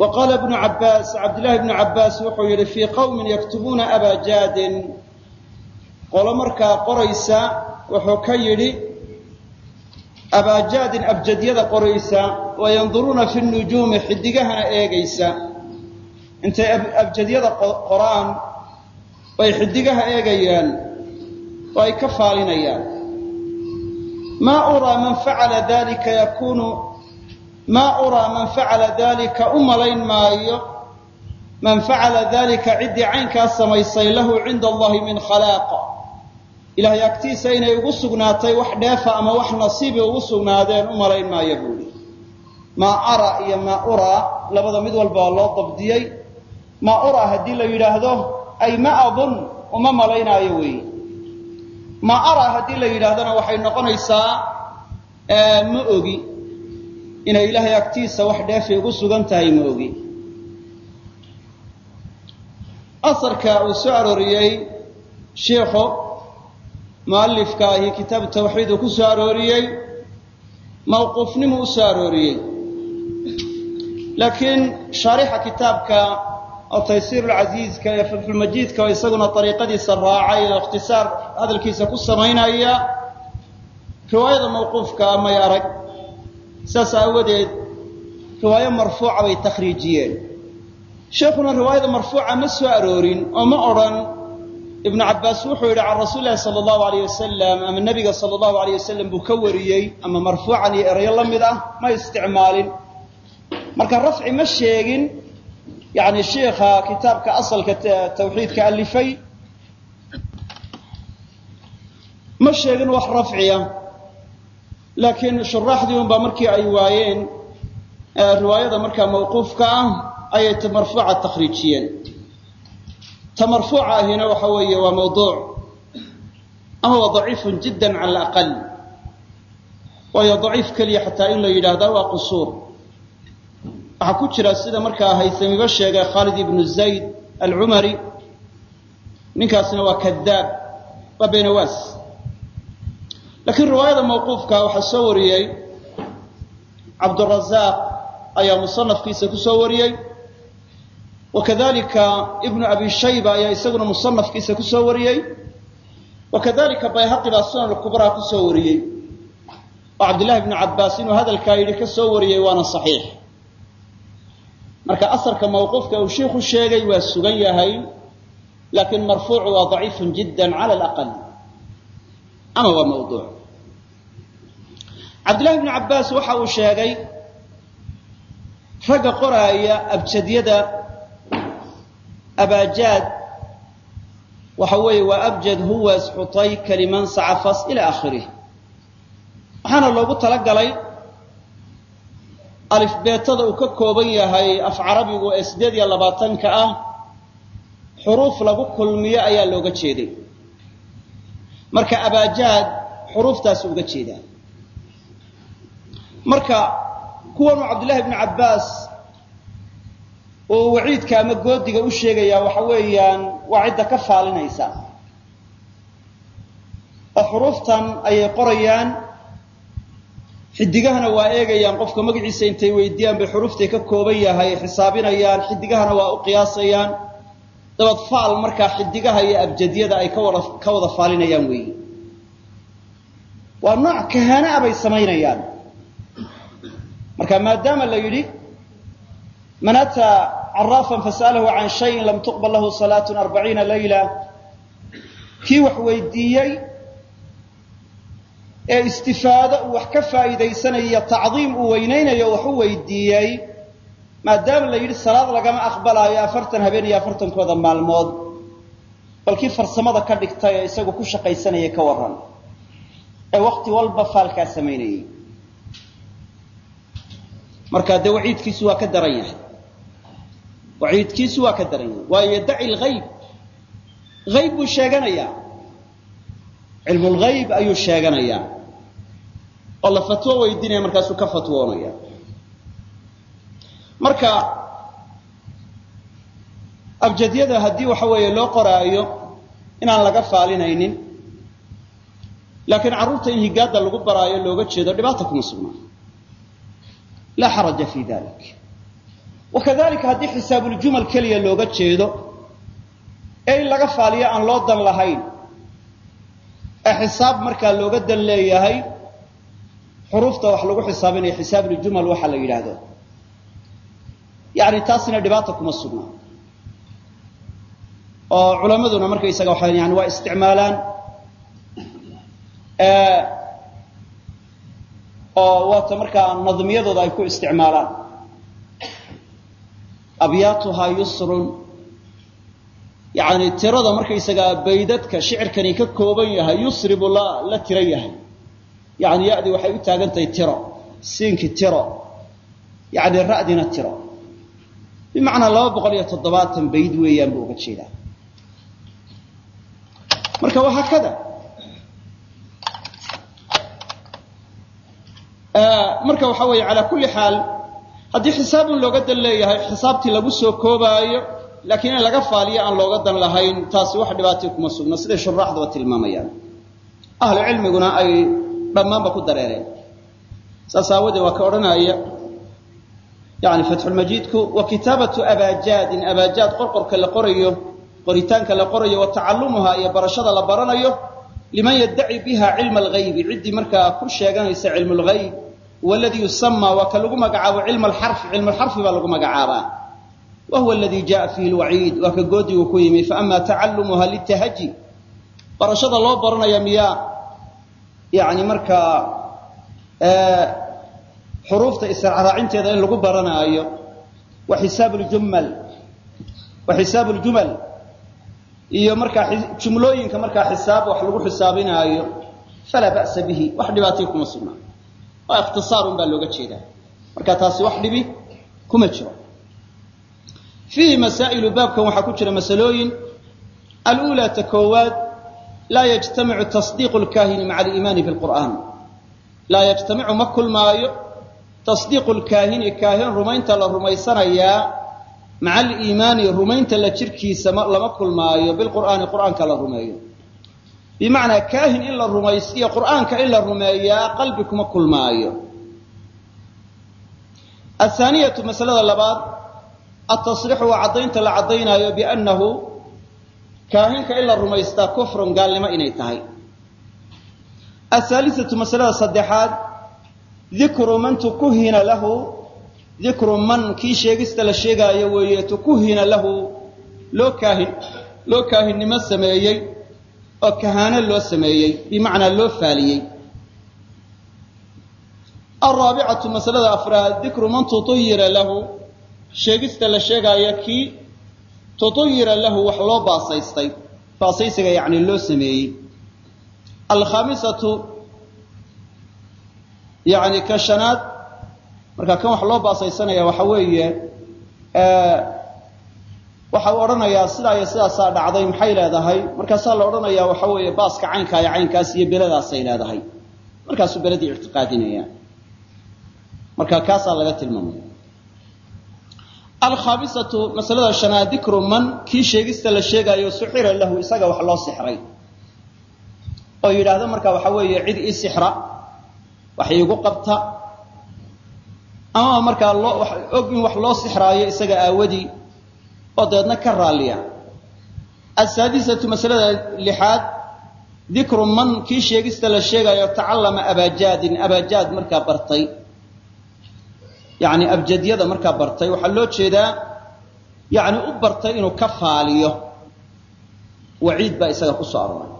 wa qaala ibnu cabbaas cabdillaahi ibnu cabbaas wuxuu yidhi fii qowmin yaktubuuna abajaadin qolo markaa qoraysa wuxuu ka yidhi abaajaadin abjadyada qoraysa wa yanduruuna fi nujuumi xidigahana eegaysa intay abjadyada qoraan bay xidigaha eegayaan oo ay ka faalinayaan maa uraa man facala dalika yakunu maa uraa man facala dalika u malayn maayo. Man facala dalika ciddii caynkaas samaysay lahu cinda allahi min khalaaqa ilahay agtiisa inay ugu sugnaatay wax dheefa ama wax nasiibi ugu sugnaadeen u malayn maayo buuhi maa araa iyo maa uraa labada mid walba loo dabdiyey. Maa uraa haddii la yidhaahdo ay ma adun uma malaynaayo weeye ma araa haddii la yidhaahdana waxay noqonaysaa ma ogi inay ilaahay agtiisa wax dheefay ugu sugan tahay ma ogi. Asarka uu soo arooriyey shiikhu mualifka ahi kitaabu tawxiid uu ku soo arooriyey mawquufnimu u soo arooriyey. Laakiin shaarixa kitaabka oo taysiir lcasiizka ee fatxulmajiidka oo isaguna ariiqadiisa raacay oo ikhtisaar hadalkiisa ku samaynaya riwaayada mawquufka may arag saas aawadeed riwaayo marfuuca bay takhriijiyeen. Sheekhuna riwaayada marfuuca ma soo aroorin oo ma odhan ibnu cabbaas wuxuu yidhi can rasuuli lahi sala allahu alayh wasalam ama nebiga sala allahu alayh wasalam buu ka wariyey ama marfuucan iyo erayo la mid ah ma isticmaalin. Marka rafci ma sheegin yani shiikha kitaabka asalka tawxiidka alifay ma sheegin wax rafciya laakiin shuraaxdii un baa markii ay waayeen riwaayada markaa mawquufka ah ayay marfuuca takhriijiyeen. Ta ahina waxa weeye waa mawduuc ama waa daciifun jiddan cala alaqal. Waayo daciif keliya xataa in la yidhaahdaa waa qusuur. Waxaa ku jira sida markaa haysamiba sheegay khaalid ibnu zayd alcumari ninkaasna waa kadaab waa benawaas laakiin riwaayada mawquufka waxaa soo wariyey cabdurazaaq ayaa musanafkiisa ku soo wariyey. Wa kadalika ibnu abi shayba ayaa isaguna musanafkiisa ku soo wariyey. Wa kadalika bayhaqi baa sunan kubraa ku soo wariyey. Oo cabdillahi bnu cabbaas inuu hadalkaa yidhi ka soo wariyey waana saxiix. Marka asarka mawquufka uu shiikhu sheegay waa sugan yahay laakiin marfuucu waa daciifun jiddan cala alaqal ama waa mawduuc. Cabdillahi bnu cabbaas waxa uu sheegay ragga qoraaya abjadyada abaajaad waxa weeye waa abjad huwas xutay kaliman sacafas ila aakhirih. Waxaana loogu talagalay alifbeetada uu ka kooban yahay af carabigu ee siddeed iyo labaatanka ah xuruuf lagu kulmiyo ayaa looga jeeday marka abaajaad xuruuftaas uga jeedaa marka kuwanuu cabdillahi bnu cabbaas oo waciidka ama goodiga u sheegayaa waxa weeyaan waa cidda ka faalinaysa. Oo xuruuftan ayay qorayaan xidigahana waa eegayaan qofka magaciisa intay weydiiyaan bay xuruuftay ka kooban yahay xisaabinayaan xidigahana waa u qiyaasayaan dabad faal markaa xidigaha iyo abjadyada ay ka wada faalinayaan weeyi waa nooc kahaana-a bay samaynayaan. Marka maadaama la yidhi man ataa caraafan fasa'alahu can shayin lam tuqbal lahu salaatun arbaciina layla. Kii wax weydiiyey ee istifaado uu wax ka faa'iidaysanayo tacdiim uu weynaynayo wax u weydiiyey maadaama la yidhi salaad lagama aqbalaayo afartan habeen iyo afartankooda maalmood bal kii farsamada ka dhigtay ee isagu ku shaqaysanayay ka warran ee wakti walba faalkaa samaynayey marka dee waciidkiisu waa ka daran yahay. Waciidkiisu waa ka daran yahay. Waayo yaddaci lgayb hayb buu sheeganayaa cilmulgayb ayuu sheeganayaa. Oo la fatwo weydiinaya markaasuu ka fatwoonaya marka abjadyada haddii waxa weeye loo qoraayo inaan laga faalinaynin laakiin carruurta in higaadda lagu baraayo looga jeedo dhibaata kuma sugnaa laa xaraja fi dalik. Wakadalika haddii xisaabuljumal keliya looga jeedo ee in laga faaliyo aan loo dan lahayn ee xisaab markaa looga dan leeyahay xuruufta wax lagu xisaabinayo xisaabuljumal waxa la yidhaahdo yani taasina dhibaata kuma sugnaa oo culammaduna markaysaga waxa yani waa isticmaalaan. Oo waata markaa nadmiyadooda ay ku isticmaalaan. Abyaatuhaa yusrun. Yani tirada markaysagaa baydadka shicirkani ka kooban yahay yusri la la tiro yahay. Yani yadii waxay u taagan tahay tiro siinki tiro. Yani ra'dina tiro bimacnaa laba boqol iyo toddobaatan bayd weeyaan buu uga jeedaa. Marka wahaakada marka waxa weeye calaa kulli xaal haddii xisaabun looga dan leeyahay xisaabtii lagu soo koobaayo laakiin in laga faaliyo aan looga dan lahayn taasi wax dhibaatay kuma sugna. Siday shuraaxdaba tilmaamayaan? Ahlu cilmiguna ay dhammaanba ku dareereen. Saas aawadee waa ka odhanaya yani fatxulmajiidku wa kitaabatu abaajaadin abaajaad qorqorka la qorayo qoritaanka la qorayo wa tacallumuha iyo barashada la baranayo liman yaddaci biha cilma alghaybi ciddii markaa ku sheeganaysa cilmu waladii yusamaa waa ka lagu magacaabo cilma alxarfi cilmu baa lagu magacaabaa wa huwa aladii jaءa fiihi lwaciid waa ka goodigu ku yimi faama tacallumuha litahaji barashada loo baranaya miyaa yani markaa xuruufta israacraacinteeda in lagu baranaayo wa xisaab ljumal wa xisaabu ljumal iyo markaa jumlooyinka markaa xisaab wax lagu xisaabinaayo falaa ba'sa bihi wax dhibaatay kuma sugnaa waa ikhtisaarun baa looga jeedaa. Marka taasi wax dhibi kuma jiro. Fiihi masaa'ilu baabkan waxaa ku jira masalooyin. Alulaa ta koowaad laa yajtamicu tasdiiqu lkaahini maca aliimaani bilqur'aan laa yajtamicu ma kulmaayo tasdiiqu lkaahini kaahin rumaynta la rumaysanayaa maca aliimaani rumaynta la jirkiisa lama kulmaayo bilqur'aani qur'aanka la rumeeyo. Bimacnaa kaahin in la rumaysiyo qur'aanka in la rumeeyaa qalbi kuma kulmaayo. Athaaniyatu masalada labaad altasriixu waa caddaynta la caddaynaayo biannahu kaahinka in la rumaystaa kufrun gaalnimo inay tahay. Athaalisatu masalada saddexaad dikru man tukuhina lahu. Dikru man kii sheegista la sheegaayo weeye tukuhina lahu. Loo kaahin loo kaahinnimo sameeyey oo kahaano loo sameeyey bimacnaa loo faaliyey. Alraabicatu masalada afraad dikru man tutuyira lahu. Sheegista la sheegaayo kii tutuyira lahu wax loo baasaystay. Baasaysiga yacni loo sameeyey. Alkhaamisatu yacni ka shanaad marka kan wax loo baasaysanaya waxa weeye waxa uu odhanayaa sidaa iyo sidaasaa dhacday maxay leedahay? Markaasaa la odhanayaa waxa weeye baaska caynkaa iyo caynkaas iyo beladaasay leedahay. Markaasuu beladii ictiqaadinaya. Marka kaasaa laga tilmaamaya. Alkhaamisatu masalada shanaad dikru man kii sheegista la sheegaayo suxira lahu isaga wax loo sixray. Oo yidhaahdo marka waxa weeye cid sixra wax iigu qabta. Ama markaa loo og in wax loo sixraayo isaga aawadii oo dabeedna ka raalliya asaadisatu masalada lixaad dikru man kii sheegista la sheegaayo tacallama abaajaadin abaajaad markaa bartay. Yacni abjadyada markaa bartay. Waxaa loo jeedaa yacni u bartay inuu ka faaliyo. Waciid baa isaga ku soo arooray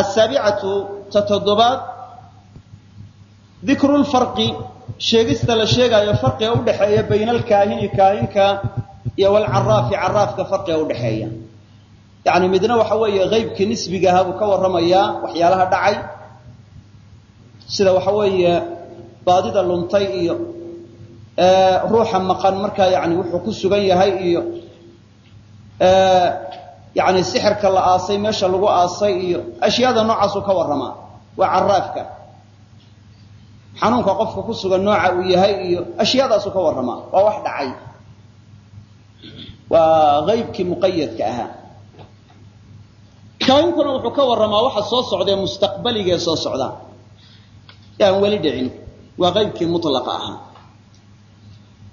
asaabicatu ta dikru lfarqi sheegista la sheegaayo farqiga udhaxeeya bayna alkaahini kaahinka iyo walcaraafi caraafka farqiga udhaxeeya yacni midna waxa weeye haybkii nisbiga ahaa buu ka warramayaa waxyaalaha dhacay. Sida waxa weeye baadida luntay iyo ruuxa maqan markaa yani wuxuu ku sugan yahay iyo yani sixirka la aasay meesha lagu aasay iyo ashyaada noocaasuu ka warramaa waa caraafka xanuunka qofka ku sugan nooca uu yahay iyo ashyaadaasuu ka warramaa waa wax dhacay. Waa haybkii muqayadka ahaa. Kaawinkuna wuxuu ka warramaa waxa soo socdae mustaqbaligee soo socda. Ee aan weli dhicin. Waa qaybkii mulaqa ahaa.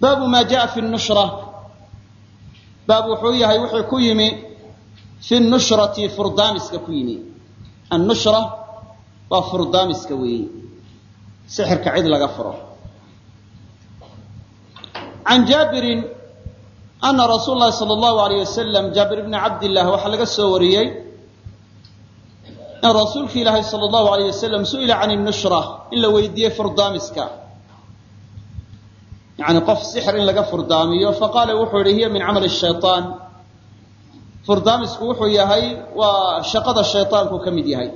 Baabu maa jaa fi nushra. Baab wuxuu yahay wuxuu ku yimi fi nushrati furdaamiska ku yimi. Annushra waa furdaamiska weeye sixirka cid laga furo. Can jaabirin ana rasuul lahi sala allahu alayh wasalam jaabir bni cabdillah waxaa laga soo wariyey in rasuulki ilaahay sala allahu alayh wasalam su'ila can nushra in la weydiiyey furdaamiska. Yani qof sixir in laga furdaamiyo faqaala wuxuu yihi hiya min camali shayطaan furdaamisku wuxuu yahay waa shaqada shayطaanku ka mid yahay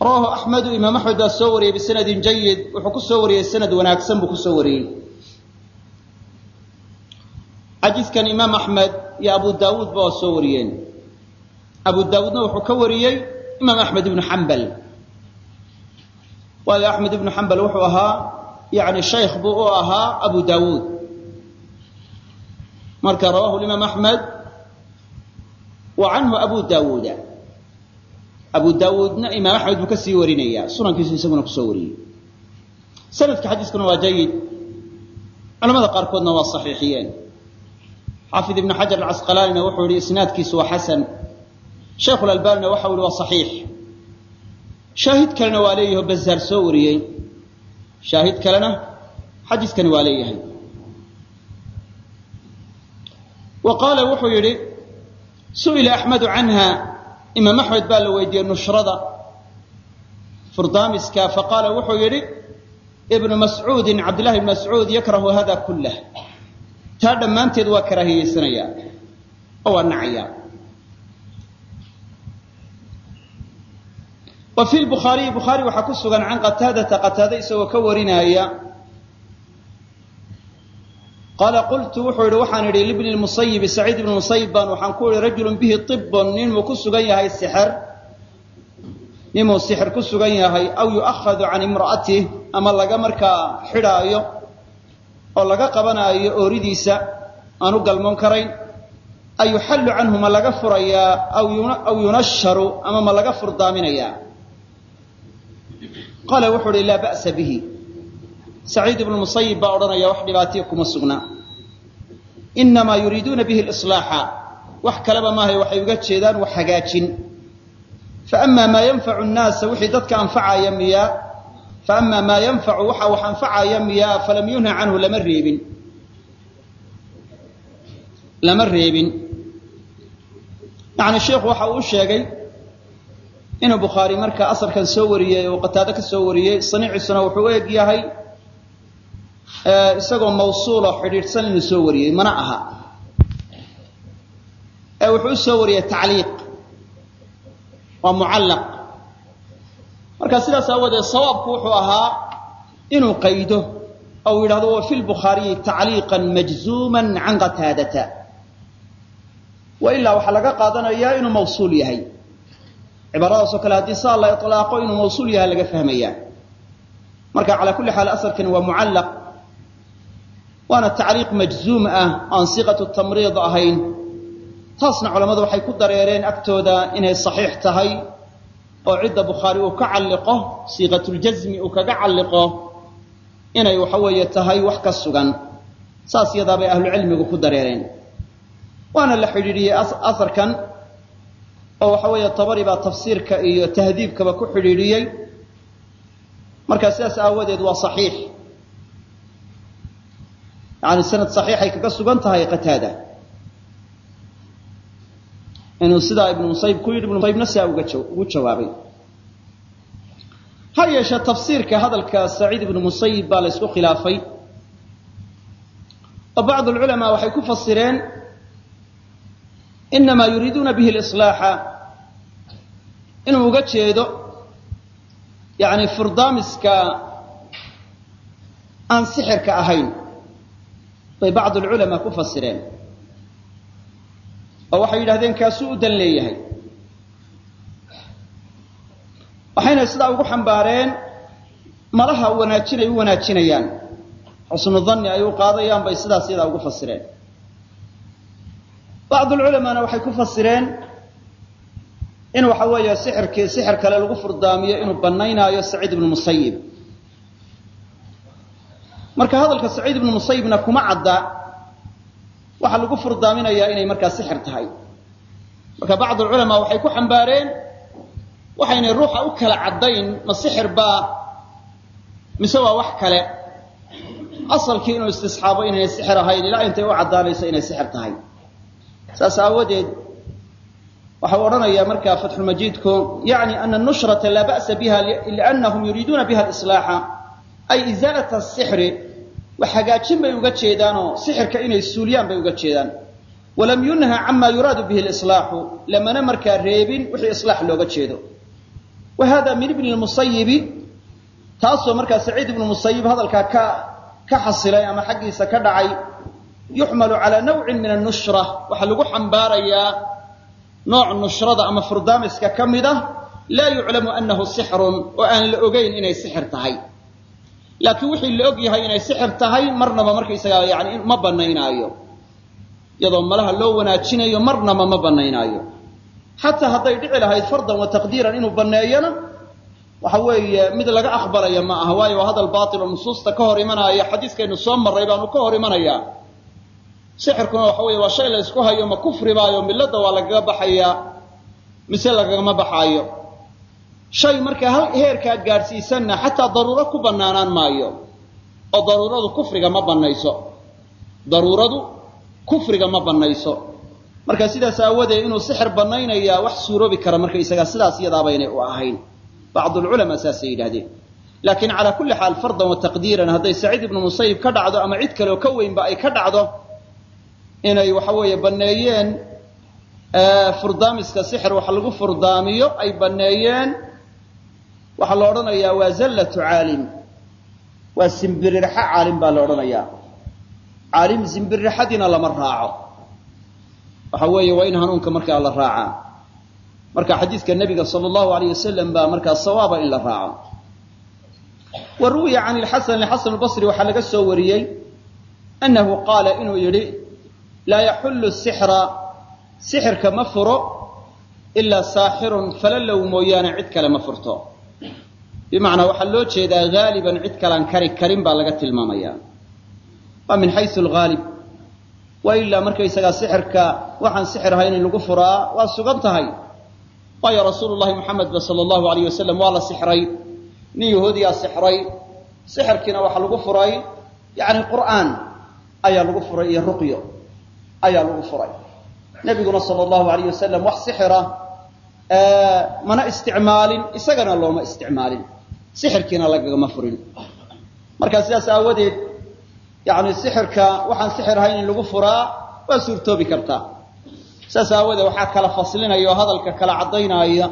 rawahu axmedu imaam axmed baa soo wariyey bisanadin jayid wuxuu ku soo wariyey sanad wanaagsan buu ku soo wariyey. Xadiidkan imaam axmed iyo abu daawuud ba waa soo wariyeen. Abu daawuudna wuxuu ka wariyey imaam axmed ibnu xambal waayo axmed ibnu xambal wuxuu ahaa yani shaykh buu u ahaa abu daawuud marka rawahu imaam axmed wa canhu abu daawuuda abu daawuudna imaam axmed buu ka sii sunankiisu isaguna ku soo wariyey. Sanadka xadiiskuna waa jayid culamada qaarkoodna waa saxiixiyeen. Xaafid ibn xajar alcasqalaanina wuxuu yihi isnaadkiisu waa xasan. Shaykhu lalbanina waxau yihi waa saxiix. Shaahid kalena waa leeyaho bazaar soo wariyey. Shaahid kalena xadiiskani waa leeyahay. Wa qaala wuxuu yidhi su'ila axmedu canha imaam axmed baa la weydiiyey nushrada furdaamiska faqaala wuxuu yidhi ibnu mascuudin cabdillahi ibn mascuud yakrahu hada kullah. Taa dhammaanteed waa karaahiyeysanaya oo waa nacaya wa fi lbukhaariyi bukhaari waxaa ku sugan can qataadata qataada isagoo ka warinaaya qaala qultu wuxuu yihi waxaan idhi libni lmusayibi saciid ibni musayib baan waxaan ku ihi rajulun bihi ibun ninmuu ku sugan yahay sixer ninmuu sixir ku sugan yahay aw yu'ahadu can imra'atih ama laga markaa xidhaayo oo laga qabanaayo ooridiisa aan u galmoon karayn. A canhu ma laga furayaa aw yunasharu ama ma laga furdaaminayaa? Qaala wuxuu uhi laa ba'sa bihi saciid ibnu musayib baa odhanaya wax dhibaatiya kuma sugna. Inamaa yuriiduuna bihi lislaaxa wax kaleba maahay waxay uga jeedaan wax hagaajin. Faama maa yanfacu nnaasa wixii dadka anfacaya miyaa. Faama maa yanfacu waxa wax anfacaya miyaa falam yunha canhu lama reebin. Lama reebin. Yacni sheikhu waxa uu u sheegay inuu bukhaari marka asarkan soo wariyey oo qataado ka soo wariyey saniicisuna wuxuu u eg yahay isagoo mawsuuloo xidhiidhsan inuu soo wariyey mana aha. Ee wuxuu u soo wariyey tacliiq. Waa mucallaq. Marka sidaas aawadeed sawaabku wuxuu ahaa inuu qaydo oo yidhahdo wa fi lbukhaariyi tacliiqan majzuuman can qataadata. Wa waxaa laga qaadanayaa inuu mawsuul yahay. Cibaaradaasoo kale haddii saa la ilaaqo inuu mawsuul yahay laga fahmaya marka calaa kulli xaal asarkani waa mucallaq waana tacliiq majzuum ah aan siiqatu tamriid ahayn. Taasna culammadu waxay ku dareereen agtooda inay saxiix tahay oo cidda bukhaari uu ka calliqo siiqatuljasmi uu kaga calliqo inay waxa weeye tahay wax ka sugan. Saas yadaa bay ahlucilmigu ku dareereen. Waana la xidhiidhiyey asarkan oo waxa weeye tabari baa tafsiirka iyo tahdiibkaba ku xidhiidhiyey. Markaa sidaas aawadeed waa saxiix yani sanad saxiixay kaga sugan tahay qataada. Inuu sidaa ibnu musayib ku yidhi ibnu musaybna sidaa ugu jawaabay. Ha yeeshee tafsiirka hadalka saciid ibnu musayib baa la khilaafay. Oo bacdu lculamaa waxay ku fasireen inamaa yuriiduuna bihi lislaaxa. Inuu uga jeedo yani furdaamiska aan sixirka ahayn bay bacdu alculamaa ku fasireen oo waxay yidhahdeen kaasuu u dan leeyahay. Waxayna sidaa ugu xambaareen malaha wanaajinay u wanaajinayaan. Xusnu danni ay u qaadayaan bay sidaas yadaa ugu fasireen. Bacdulculamaana waxay ku fasireen in waxa weeye sixirkii sixir kale lagu furdaamiyo inuu bannaynaayo saciid ibnu musayib marka hadalka saciid ibnu musayibna kuma cadda waxaa lagu furdaaminayaa inay markaa sixir tahay. Marka bacdulculamaa waxay ku xambaareen waxaynay ruuxa u kala caddayn ma sixir baa mise waa wax kale. Asalkii inuu istisxaabo inaynay sixir ahayn ilaa intay u caddaanayso inay sixir tahay. Saas aawadeed waxau odhanayaa markaa fatxulmajiidku yacni ana nushrata laa ba'sa biha liannahum yuriiduuna biha alislaaxa ay izaalata asixri wax hagaajin bay uga jeedaanoo sixirka inay suuliyaan bay uga jeedaan. Walam yunha cama yuraadu bihi lislaaxu lamana markaa reebin wixii islaax looga jeedo. Wa hada min ibni lmusayibi taasoo markaa saciid ibnu musayib hadalkaa ka ka xasilay ama xaggiisa ka dhacay yuxmalu calaa nawcin min annushra waxaa lagu xambaarayaa nooc nushrada ama furdaamiska ka mid ah laa yuclamu annahu sixrun oo aan la ogayn inay sixir tahay laakiin wixii la og yahay inay sixir tahay marnaba markaysagaa yani ma banaynaayo iyadoo malaha loo wanaajinayo marnaba ma banaynaayo xataa hadday dhici lahayd fardan wa taqdiiran inuu banneeyona waxa weeye mid laga aqbalaya ma aha. Waayo waa hadal baatil oo nusuusta ka hor imanaya xadiiskaynu soo marray baanu ka hor imanayaa. Sixirkuna waxa weeye waa shay la ysku hayo ma kufribaayo milladda waa lagaga baxayaa mise lagagama baxaayo shay markaa hal heerkaa gaadhsiisanna xataa daruuro ku bannaanaan maayo oo daruuradu kufriga ma bannayso. Daruuradu kufriga ma bannayso. Marka sidaas aawadeed inuu sixir bannaynayaa wax suuroobi kara markaysagaa sidaas iyadaabaynay u ahayn. Bacdulculamaa saasay yidhahdeen laakiin calaa kulli xaal fardan wa taqdiiran hadday saciid ibnu musayib ka dhacdo ama cid kale oo ka weynba ay ka dhacdo inay waxa weeye banneeyeen furdaamiska sixir wax lagu furdaamiyo ay banneeyeen waxaa la odhanayaa waa zallatu caalim. Waa simbirirxa caalim baa la odhanayaa. Caalim simbirirxadiina lama raaco. Waxa weeye waa in hanuunka markaa la raacaa marka xadiidka nebiga sala allahu alayh wasalam baa markaa sawaaba in la raaco. Wa ruwiya can ilxasan xasan albasri waxaa laga soo wariyey annahu qaala inuu yidhi laa yaxullu sixra sixirka ma furo ilaa saaxirun falalow mooyaane cid kale ma furto bimacnaa waxaa loo jeedaa haaliban cid kalaan kari karin baa laga tilmaamaya waa min xayu alghaalib wa ilaa markaysagaa sixirka waxaan sixir ahayn lagu furaa waa sugan tahay. Waayo rasuulu llahi muxamedba allahu alayh wasalam waa la sixray. Nin yahuudiyaa sixray. Sixirkiina waxaa lagu furay yacni qur'aan ayaa lagu furay iyo ruqyo ayaa lagu furay. Nebiguna sala allahu alayh wasalam wax sixira mana isticmaalin isagana looma isticmaalin sixirkiina lagagama furin. Marka sidaas aawadeed yani sixirka waxaan sixir ahayn in lagu furaa waa suurtoobi kartaa sidaas aawadeed waxaa kala faslinaya oo hadalka kala caddaynaya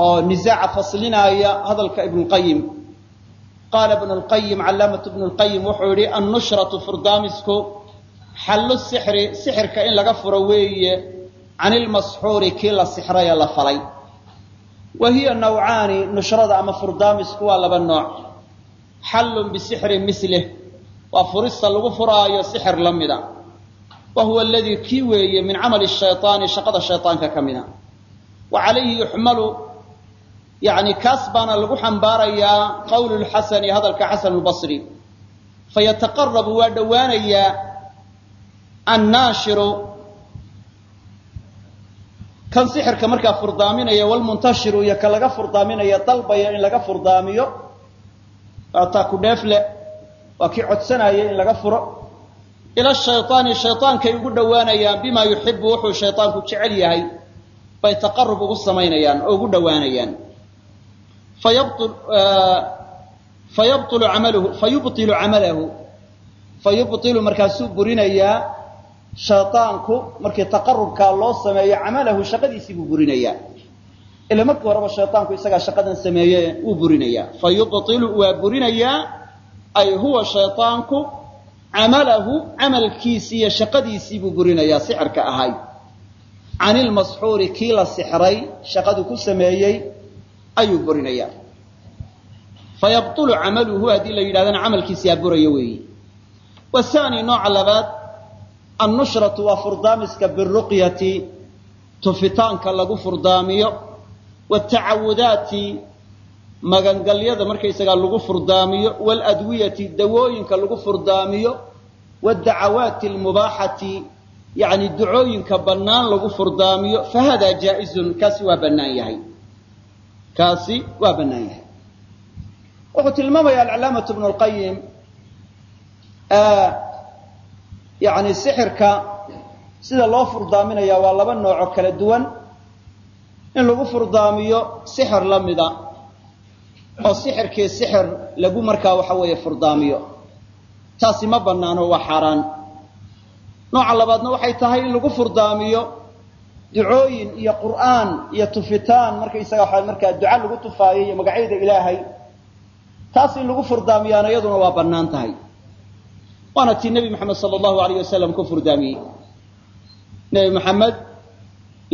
oo nisaaca faslinaya hadalka ibnulqayim qaala ibnu lqayim calaamatu ibnu lqayim wuxuu yihi annushratu furdaamisku xallu sixri sixirka in laga furo weeye can ilmasxuuri kii la sixray la falay wa hiya nawcaani nushrada ama furdaamisku waa laba nooc xallun bisixrin mislih waa furista lagu furaayo sixir la mida wa huwa aladii kii weeye min camali shayطaani shaqada shayطaanka ka mida wa calayhi yuxmalu yani kaas baana lagu xambaarayaa qowlu lxasani hadalka xasan lbasri fayataqarabu waa dhowaanayaa annaashiru kan sixirka markaa furdaaminaya walmuntashiru iyo ka laga furdaaminaya dalbaya in laga furdaamiyo. Waa taa ku dheefle waa kii codsanaya in laga furo. Ila shayaani shayaankay ugu dhowaanayaan bimaa yuxibu wuxuu shayaanku jecel yahay. Bay taqarub ugu samaynayaan oo ugu dhowaanayaan. Eh, fayubطilu camalahu fayubطilu markaasuu burinayaa shaydaanku markii taqarubkaa loo sameeyo camalahu shaqadiisii buu burinayaa. Ila markii horeba shaydaanku isagaa shaqadan sameeye wuu burinayaa. Fa yubtilu waa burinayaa ay huwa shaydaanku camalahu camalkiisii iyo shaqadiisii buu burinayaa sixirka ahay. Can ilmasxuuri kii la sixray shaqadu ku sameeyey ayuu burinayaa. Fayabtulu camaluhu haddii la yidhahdana camalkiisiyaa buraya weeyi. Waani nooca labaad annushratu waa furdaamiska biruqyati tufitaanka lagu furdaamiyo watacawudaati magangalyada markaysagaa lagu furdaamiyo waaladwiyati dawooyinka lagu furdaamiyo wadacawaati almubaaxati yani ducooyinka bannaan lagu furdaamiyo fahada jaa'izun kaasi waa bannaan yahay. Kaasi waa bannaan yahay. Wuxuu tilmaamaya alcalaamatu bnu lqayim yani sixirka sida loo furdaaminaya waa laba nooco kala duwan. In lagu furdaamiyo sixir la mida oo sixirkii sixir lagu markaa waxa weeye furdaamiyo. Taasi ma bannaano waa xaaraan. Nooca labaadna waxay tahay in lagu furdaamiyo ducooyin iyo qur'aan iyo tufitaan markaysaga waxa markaa duca lagu tufaayo iyo magacyada ilaahay. Taas in lagu furdaamiyaana iyaduna waa bannaan tahay waana tii nebi moxamed sala allahu alayh wasalam ku furdaamiyey nebi maxamed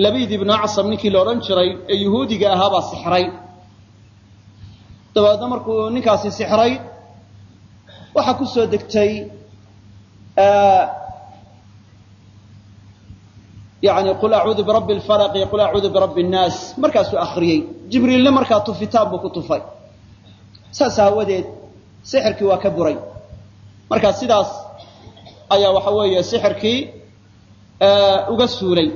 labiid ibnu acsam ninkii la odhan jiray ee yuhuudiga ahaa baa sixray. Dabeedna markuu ninkaasi sixray waxaa ku soo degtay yani qul acuudu birabbi lfalaq iyo qul acuudu birabbi nnaas markaasuu akhriyey. Jibriilna markaa tufitaan buu ku tufay. Saas aawadeed sixirkii waa ka buray marka sidaas ayaa waxa weeye sixirkii uga suulay.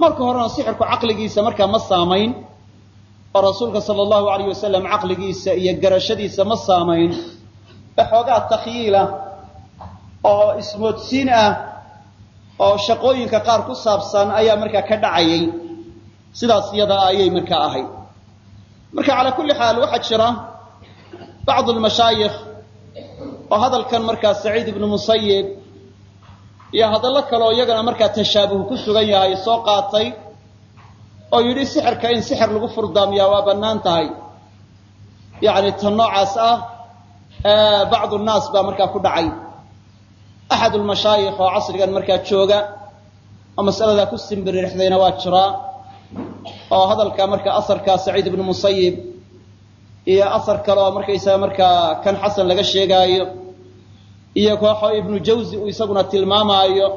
Marka horena sixirku caqligiisa markaa ma saamayn oo rasuulka sala allahu alayh wasalam caqligiisa iyo garashadiisa ma saamayn xoogaa takhyiila oo ismoodsiin ah oo shaqooyinka qaar ku saabsan ayaa markaa ka dhacayay. Sidaas iyada ayay markaa ahayd. Marka calaa kulli xaal waxaa jira bacdu lmashaayikh oo hadalkan markaa saciid ibnu musayib iyo hadallo kaleoo iyagana markaa tashaabuh ku sugan yahay soo qaatay oo yidhi sixirka in sixir lagu furdaamiyaa waa bannaan tahay. Yacni tan noocaas ah bacdu nnaas baa markaa ku dhacay. Axad oo casrigan markaa jooga oo mas'aladaa ku simbiririxdayna waa jiraa oo hadalka marka asarka saciid ibnu musayib iyo asar kale oo markaysaga markaa kan xasan laga sheegaayo. Iyo kooxo ibnu jawzi uu isaguna tilmaamaayo.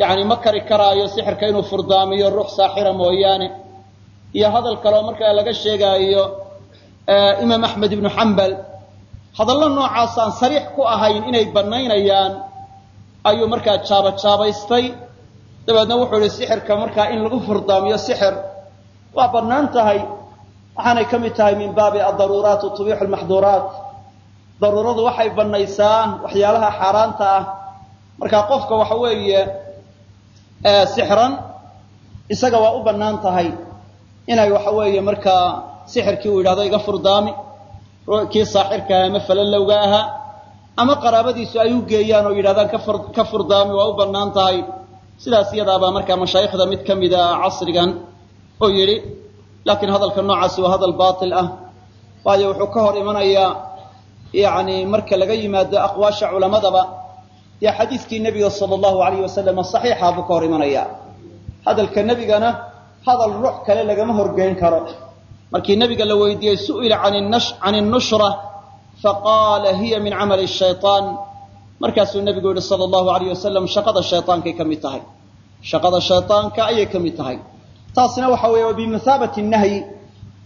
Yani ma kari karaayo sixirka inuu furdaamiyo ruux saaxira mooyaane. Iyo hadal kale oo markaa laga sheegaayo imaam axmed ibnu xambal hadallo noocaas aan sariix ku ahayn inay bannaynayaan ayuu markaa jaabajaabaystay. Dabeedna wuxuu ihi sixirka markaa in lagu furdaamiyo sixir waa bannaan tahay waxaanay ka mid tahay min baabi adaruuraatu tubixu lmaxduuraat daruuradu waxay bannaysaa waxyaalaha xaaraanta ah. Marka qofka waxa weeye sixran isaga waa u bannaan tahay. Inay waxa weeye markaa sixirkii uu yidhahdo iga furdaami kii saaxirka ama falalowga ahaa ama qaraabadiisu ay u geeyaan oo yidhahdaan ka furdaami waa u bannaan tahay. Sidaas iyadaabaa markaa mashaayikhda mid ka mida casrigan oo yidhi laakiin hadalka noocaasi waa hadal baatil ah waayo wuxuu ka hor imanayaa yani marka laga yimaado aqwaasha culamadaba dee xadiiskii nebiga sala allahu alayh wasalam saxiixa buu ka hor imanayaa. Hadalka nebigana hadal ruux kale lagama horgeyn karo. Markii nebiga la weydiiyey su'ila can innushra faqaala hiya min camali shayطaan markaasuu nebigu yihi sala allahu alayh wasalam shaqada shayaankay ka mid tahay. Shaqada shayطaanka ayay ka mid tahay taasina waxa weeye waa bimathaabati nahyi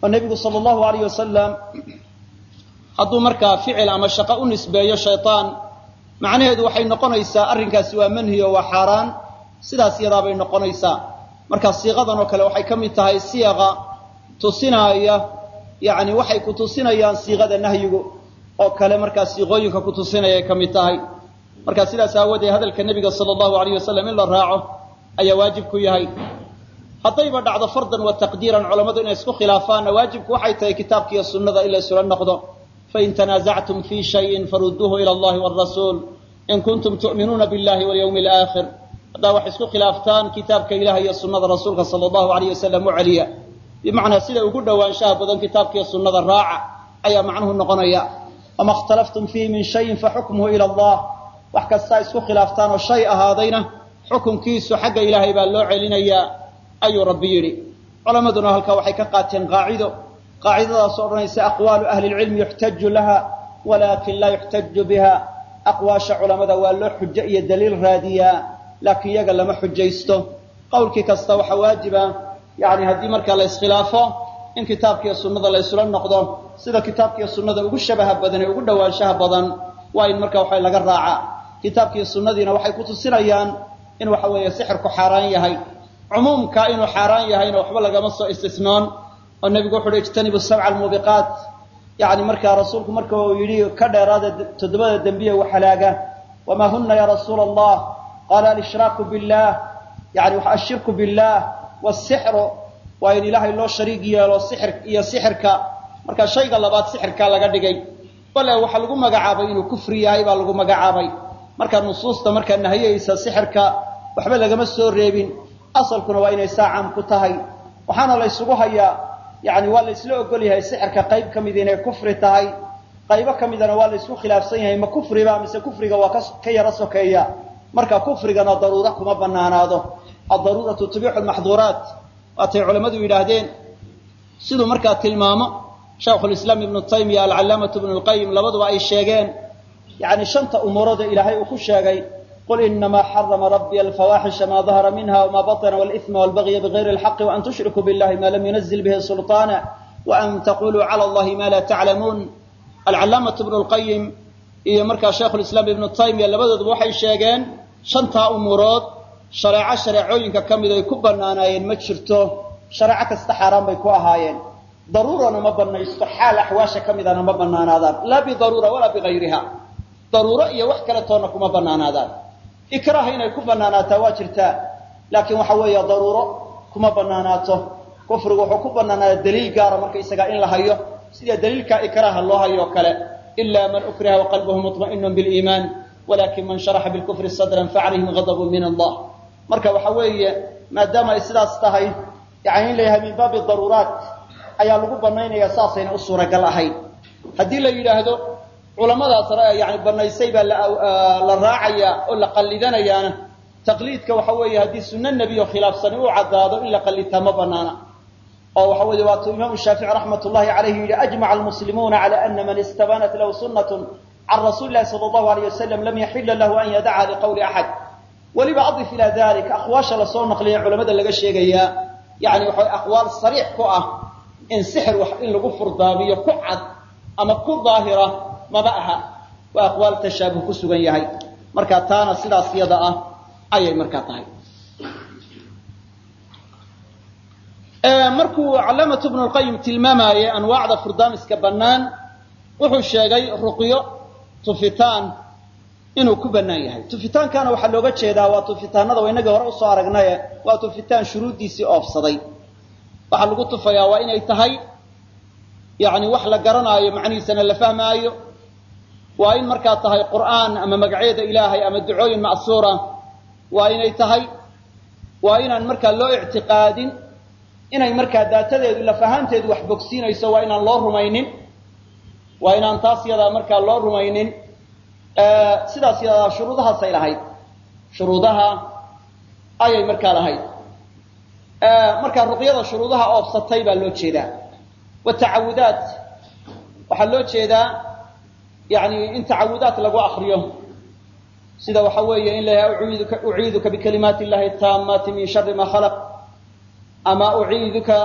oo nebigu sala allahu alayh wasalam hadduu markaa ficil ama shaqo u nisbeeyo shayطaan macnaheedu waxay noqonaysaa arrinkaasi waa manhi oo waa xaaraan sidaas iyadaabay noqonaysaa. Marka siiqadan oo kale waxay ka mid tahay siiqa tusinaaya yani waxay ku tusinayaan siiqada nahyigu oo kale markaa siiqooyinka ku tusinayay ka mid tahay. Marka sidaas aawoodee hadalka nebiga sala allahu alayh wasalam in la raaco ayaa waajib ku yahay haddayba dhacdo fardan wa taqdiiran culammadu inay isku khilaafaanna waajibku waxay tahay kitaabkiiyo sunnada in la isula noqdo. Fain tanaasactum fii shayin farudduuhu ila allahi waalrasuul in kuntum tu'minuuna billahi walyawmi alaakhir haddaa wax isku khilaaftaan kitaabka ilaah iyo sunnada rasuulka sala allahu alayh wasalam u celiya. Bimacnaa sida ugu dhowaanshaha badan kitaabkiiyo sunnada raaca ayaa macnuhu noqonaya. Wama اkhtalaftum fiihi min shayin faxukmuhu ila allah. Wax kastaa isku khilaaftaan oo shay ahaadayna xukunkiisu xagga ilaahay baa loo celinayaa ayuu rabbi yidhi. Culammaduna halkaa waxay ka qaateen qaacido. Qaacidadaasoo odhanaysa aqwaalu ahli اlcilmi yuxtaju laha walakin laa yuxtaju biha. Aqwaasha culamada waa loo xujo iyo daliil raadiyaa laakiin iyaga lama xujaysto. Qowlkii kasta waxaa waajiba yani haddii markaa la iskhilaafo in kitaabkiiyo sunnada la ysula noqdo sida kitaabkiiyo sunnada ugu shabaha badan ee ugu dhowaanshaha badan waa in marka waxa laga raaca kitaabkiiyo sunnadiina waxay ku tusinayaan in waxa weeye sixirku xaaraan yahay cumuumka inuu xaaraan yahayna waxba lagama soo istisnoon oo nebigu wuxu uhi ijtanibu sabca almuubiqaat yani markaa rasuulku marka uu yidhi ka dheeraada toddobada dembiye waxalaaga wamaa huna ya rasuula allah qaala alshraaku billah yani ashirku billah wasixru waa in ilaahay loo shariig yeelo sixir iyo sixirka. Marka shayga labaad sixirkaa laga dhigay. Bale waxaa lagu magacaabay inuu kufri yahay baa lagu magacaabay. Marka nusuusta markaa nahiyeysa sixirka waxba lagama soo reebin asalkuna waa inay saa caam ku tahay. Waxaana la ysugu hayaa yani waa la ysla ogol yahay sixirka qayb ka mid inay kufri tahay. Qaybo ka midana waa la ysku khilaafsan yahay ma kufriba mise kufriga waa ka yaro sokeeya. Marka kufrigana daruuro kuma banaanaado addaruuratu tubixu lmaxduuraat waatay culammadu yidhaahdeen siduu markaa tilmaamo shaykhulislaam ibnu taymiya alcallaamatu ibnu lqayim labaduba ay sheegeen. Yani shanta umuurooda ilaahay uu ku sheegay qul inamaa xarama rabbiya alfawaaxisha maa dahara minha wma baطna wاlإثma wاlbagya bغayri اlxaqi وan tushrikuu biاllahi ma lam yunazil bihi sulطaana وan taquluu calى اllahi ma la taclamuun alcallaamatu ibnu lqayim iyo markaa shaykhulislaam ibnu taymiya labadooduba waxay sheegeen shantaa umuurood shareeco shareecooyinka ka mid ay ku bannaanaayeen ma jirto shareeco kasta xaaraan bay ku ahaayeen daruurana ma banaysto xaal axwaasha ka midana ma bannaanaadaan laa bidaruura walaa bigayriha daruuro iyo wax kale toonna kuma bannaanaadaan ikraaha inay ku bannaanaataa waa jirtaa. Laakiin waxa weeye daruuro kuma bannaanaato. Kufrigu wuxuu ku bannaanaadaa daliil gaara marka isagaa in la hayo sida daliilka ikraaha loo hayo o kale. Ila man ukriha waqalbuhu muطma'inu biliimaan walakin man sharaxa bilkufri sadran facalayhim gadabun min allah. Marka waxa weeye maadaama ay sidaas tahay yani in la yahay min baabi daruuraat ayaa lagu banaynaya saasayna u suuragal ahayn. Haddii la yidhaahdo culamadaas yani banaysay baa la raacaya oo la qallidanayaana. Taqliidka waxa weeye haddii sunno nebiyo khilaafsani u caddaado in la qallidtaa ma banaana oo waxa weeye waatuu imaamu shaafici raxmat ullahi calayhi yidhi ajmaca almuslimuuna cala ana man istabanat lahu sunnatun can rasuuli lahi sala allahu alayh wasalam lam yaxila lahu an yadaca liqowli axad. Weliba adif ilaa dalik aqwaasha la soo naqliya culamada laga sheegayaa yani waxa aqwaal sariix ku ah in sixir in lagu furdaabiyo ku cad ama ku daahira maba aha. Waa aqwaal tashaabuh ku sugan yahay. Marka taana sidaas yada ah ayay markaa tahay. Markuu calaamatu bnu lqayim tilmaamaayey anwaacda furdaamiska bannaan wuxuu sheegay ruqyo tufitaan inuu ku bannaan yahay. Tufitaankana waxaa looga jeedaa waa tufitaanada wa inagii hore u soo aragnaye waa tufitaan shuruuddiisii oofsaday. Waxaa lagu tufayaa waa inay tahay yani wax la garanaayo macnihiisana la fahmaayo waa in markaa tahay qur'aan ama magacyada ilaahay ama ducooyin ma'suura. Waa inay tahay waa inaan markaa loo ictiqaadin inay markaa daatadeedu lafahaanteedu wax bogsiinayso waa inaan loo rumaynin. Waa inaan taas yadaa markaa loo rumaynin. Sidaas yadaa shuruudahaasay lahayd. Shuruudaha ayay markaa lahayd. Markaa ruqyada shuruudaha oobsatay baa loo jeedaa. Watacawudaat waxaa loo jeedaa yani in tacawudaat lagu akriyo sida waxa weeye in la uciiduka bikalimaati illahi taamaati min shari ma khalaq. Ama uciiduka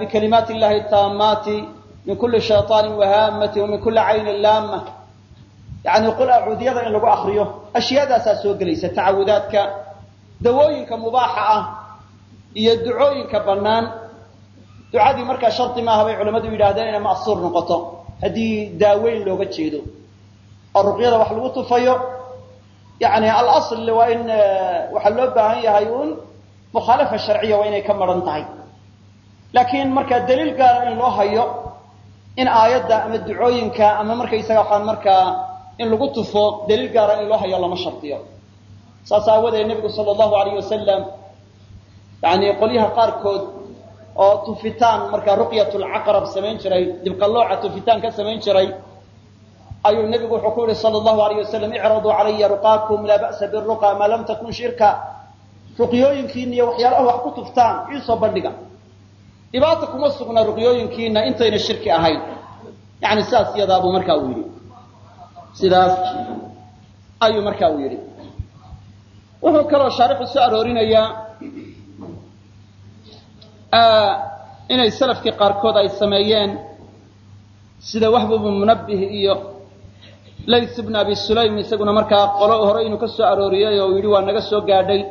bikalimaati illahi taamaati min kuli shayطaani wahaamati wa min kuli caynin laama yani qul acuudiyada in lagu akriyo ashyaadaasaa soo gelaysa tacawudaadka. Dawooyinka mubaaxa ah iyo ducooyinka bannaan. Ducadii markaa shardi maaha bay culamadu yidhahdeen inay ma'suur noqoto haddii daaweyn looga jeedo oo ruqyada wax lagu tufayo yani alasl waa in waxaa loo baahan yahay un mukhaalafa sharciya waa inay ka maran tahay. Laakiin markaa daliil gaara in loo hayo in aayadda ama ducooyinka ama markaysaga waxaan markaa in lagu tufo daliil gaara in loo hayo lama shardiyo saas aawadeed nebigu sala allahu alayh wasalam yani qolyaha qaarkood oo tufitaan markaa ruqyat lcaqrab samayn jiray dibqallooca tufitaan ka samayn jiray ayuu nebigu wuxuu ku yihi sala allahu alayh wasalam icraduu calaya ruqaakum laa ba'sa biruqa maa lam takun shirka. Ruqyooyinkiina waxyaalaha wax ku tuftaan iisoo bandhiga. Dhibaata kuma sugna ruqyooyinkiina intayna shirki ahayn. Yani sidaas iyadaabuu markaa uu yidhi. Sidaas ayuu markaa uu yidhi. Wuxuu kaloo shaarixu soo aroorinayaa inay salafkii qaarkood ay sameeyeen sida wahb bnu munabbih iyo lays bn abi sulaym isaguna markaa qolo hore inuu ka soo arooriyey oo yidhi waa naga soo gaadhay.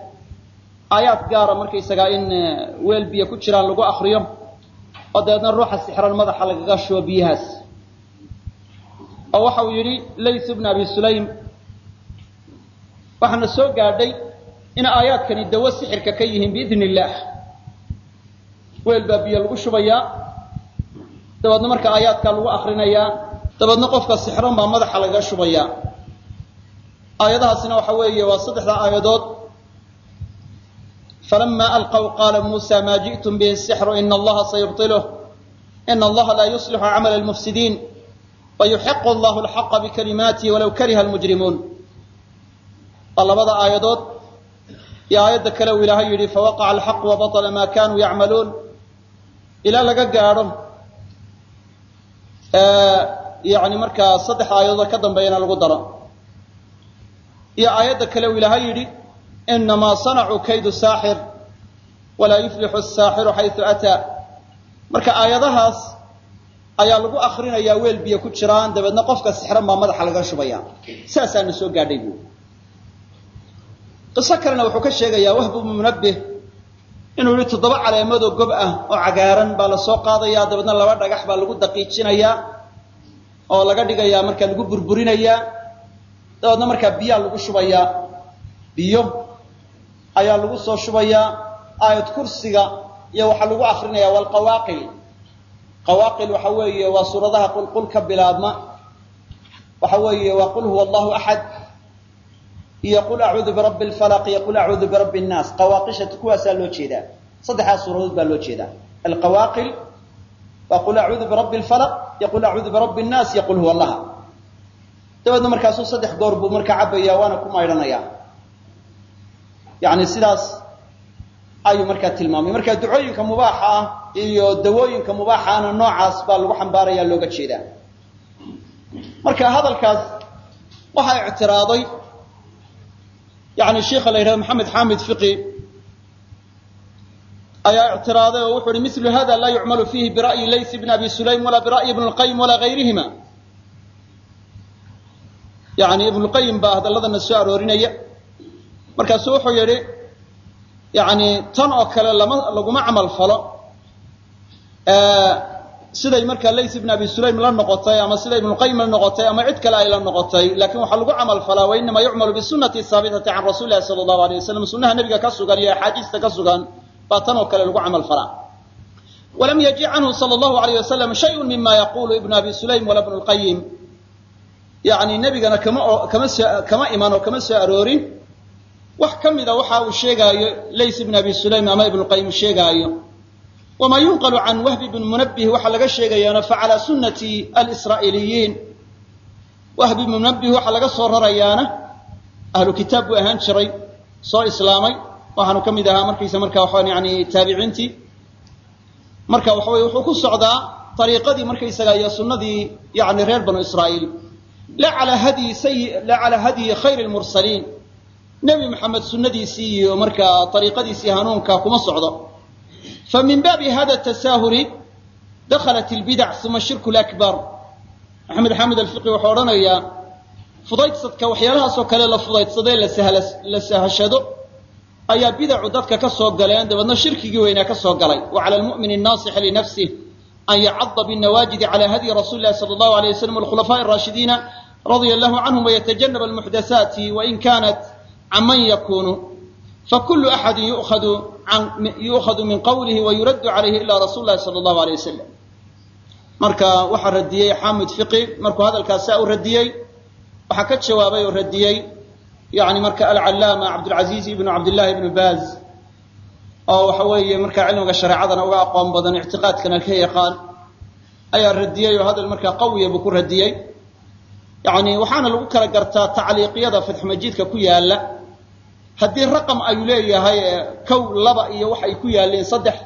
Aayaad gaara markaysagaa in weel biyo ku jiraan lagu akriyo oo dabeedna ruuxa sixran madaxa lagaga shubo biyahaas. Oo waxa uu yidhi lays bn abi sulaym waxaana soo gaadhay in aayaadkani dawo sixirka ka yihiin biidn illaah weel baa biyo lagu shubayaa. Dabeedna marka aayaadkaa lagu akrinayaa dabeedna qofka sixran baa madaxa lagaga shubayaa. Aayadahaasina waxa weeye waa saddexda aayadood. Falama alqw qaala muusa ma ji'tum bihi sixru? Ina allaha sayubطiluh ina allaha laa yuslixu camala lmufsidiin wayuxiqu allahu alxaqa bikalimaatihi walow kariha almujrimuun. Waa labada aayadood. Iyo aayadda kale uu ilaahay yidhi fawaqaca alxaqu wabaطla ma kanuu yacmaluun ilaa laga gaadho. Yani markaa saddex aayadood ka dambeeyana lagu daro. Iyo aayadda kale uu ilaahay yidhi inamaa sanacuu kaydu saaxir walaa yuflixu asaaxiru xaysu ataa. Marka aayadahaas ayaa lagu akrinayaa weel biyo ku jiraan dabeedna qofka sixran baa madaxa laga shubaya saasaana soo gaadhay buu. Qiso kalena wuxuu ka sheegayaa wahbu bnu munabbih inuu yihi toddoba caleemadoo gob ah oo cagaaran baa la soo qaadayaa dabeedna laba dhagax baa lagu daqiijinayaa oo laga dhigayaa markaa lagu burburinayaa dabeedna markaa biyaa lagu shubayaa biyo ayaa lagu soo shubayaa aayad kursiga iyo waxaa lagu akrinaya walqawaaqil qawaaqil. Waxa weeye waa suuradaha qulqul ka bilaabma. Waxa weeye waa qul huwa allahu axad iyo qul acuudu birabbi lfalaq iyo qul acuudu birabbi nnaas qawaaqishatu kuwaasaa loo jeedaa saddexdaas suuradood baa loo jeedaa alqawaaqil waa qul acuudu birabbi lfalaq iyo qul acuudu birabbi nnaas iyo qul huwa allaha dabeedna markaasuu saddex goor buu markaa cabaya waana ku maydhanaya yani sidaas ayuu markaa tilmaamay marka ducooyinka mubaaxa ah iyo dawooyinka mubaaxaana noocaas baa lagu yani sheikha la yidhahdo maxamed xamid fiqi ayaa ictiraaday oo wuxu uhi milu hada laa yucmalu fiihi bira'yi lays bn abi sulaym walaa bira'yi ibn lqayim walaa gayrihima yani ibn baa hadalladana soo aroorinaya. Markaasu wuxuu yidhi yani tan oo kale lama laguma camal falo siday markaa lays ibn abi sulaym la noqotay ama sida ibnuqayim la noqotay ama cid kale ay la noqotay laakiin waxaa lagu camal falaa wainama yucmalu bisunati haabitati can rasuli lahi sala allahu alay wasalam sunaha nebiga ka sugan iyo axaadiista ka sugan baa tan oo kale lagu camal falaa. Walam yaji canhu sala allahu alayh wasalam shayun mima yaqulu ibnu abi sulaym wala ibnu lqayim nebigana kama kama soo kama iman oo kama soo aroorin. Wax ka mida waxa uu sheegaayo lays ibn abi sulaym ama ibnuqayim sheegaayo wamaa yunqalu can wahbi bn munabbih waxaa laga sheegayaana facalaa sunati alsraa'iliyiin wahbi bn munabbih waxaa laga soo rarayaana ahlu kitaab buu ahaan jiray soo islaamay waxaanu ka mid ahaa markiisa marka waxaan yani taabiciintii marka waxa weye wuxuu ku socdaa ariiqadii markaysaga iyo sunnadii yani reer banu israa'iil la calaa hadyi khayr lmursaliin nebi maxamed sunnadiisii iyo markaa ariiqadiisii hanuunka kuma socdo famin baabi hada tasaahuli dakhalat lbidac uma shirku lakbar maxamed xamed alfiqi wuxuu odhanayaa fudaydsadka waxyaalahaasoo kale la fudaydsadee la sahashado ayaa bidacu dadka ka soo galeen dabeedna shirkigii weynaa ka soo galay wa cala lmu'min الnaasixi linafsih an yacada bالnawaajidi cala hadyi rasuli lahi salى اllahu alيyه waslam wاlkhulafaaءi الraashidiina radia allahu canhum wayatajanab almuxdathaati wain kanat can man yakunu fakulu axadi yu'khadu min qawlihi wayuraddu calayhi ila rasul lahi sala allahu alay wasalam marka waxaa radiyey xamid fiqi markuu hadalkaasaa u radiyey waxaa ka jawaabay oo radiyey yani marka alcallaama cabdulcaziiz ibnu cabdillahi ibnu baaz oo waxa weeye markaa cilmiga shareecadana uga aqoon badan ictiqaadkana ka yaqaan ayaa radiyey oo hadal markaa qawiya buu ku radiyey yani waxaana lagu kala gartaa tacliiqyada fatxumajiidka ku yaalla haddii raqam ayuu leeyahay kow laba iyo wax ku yaalleen saddex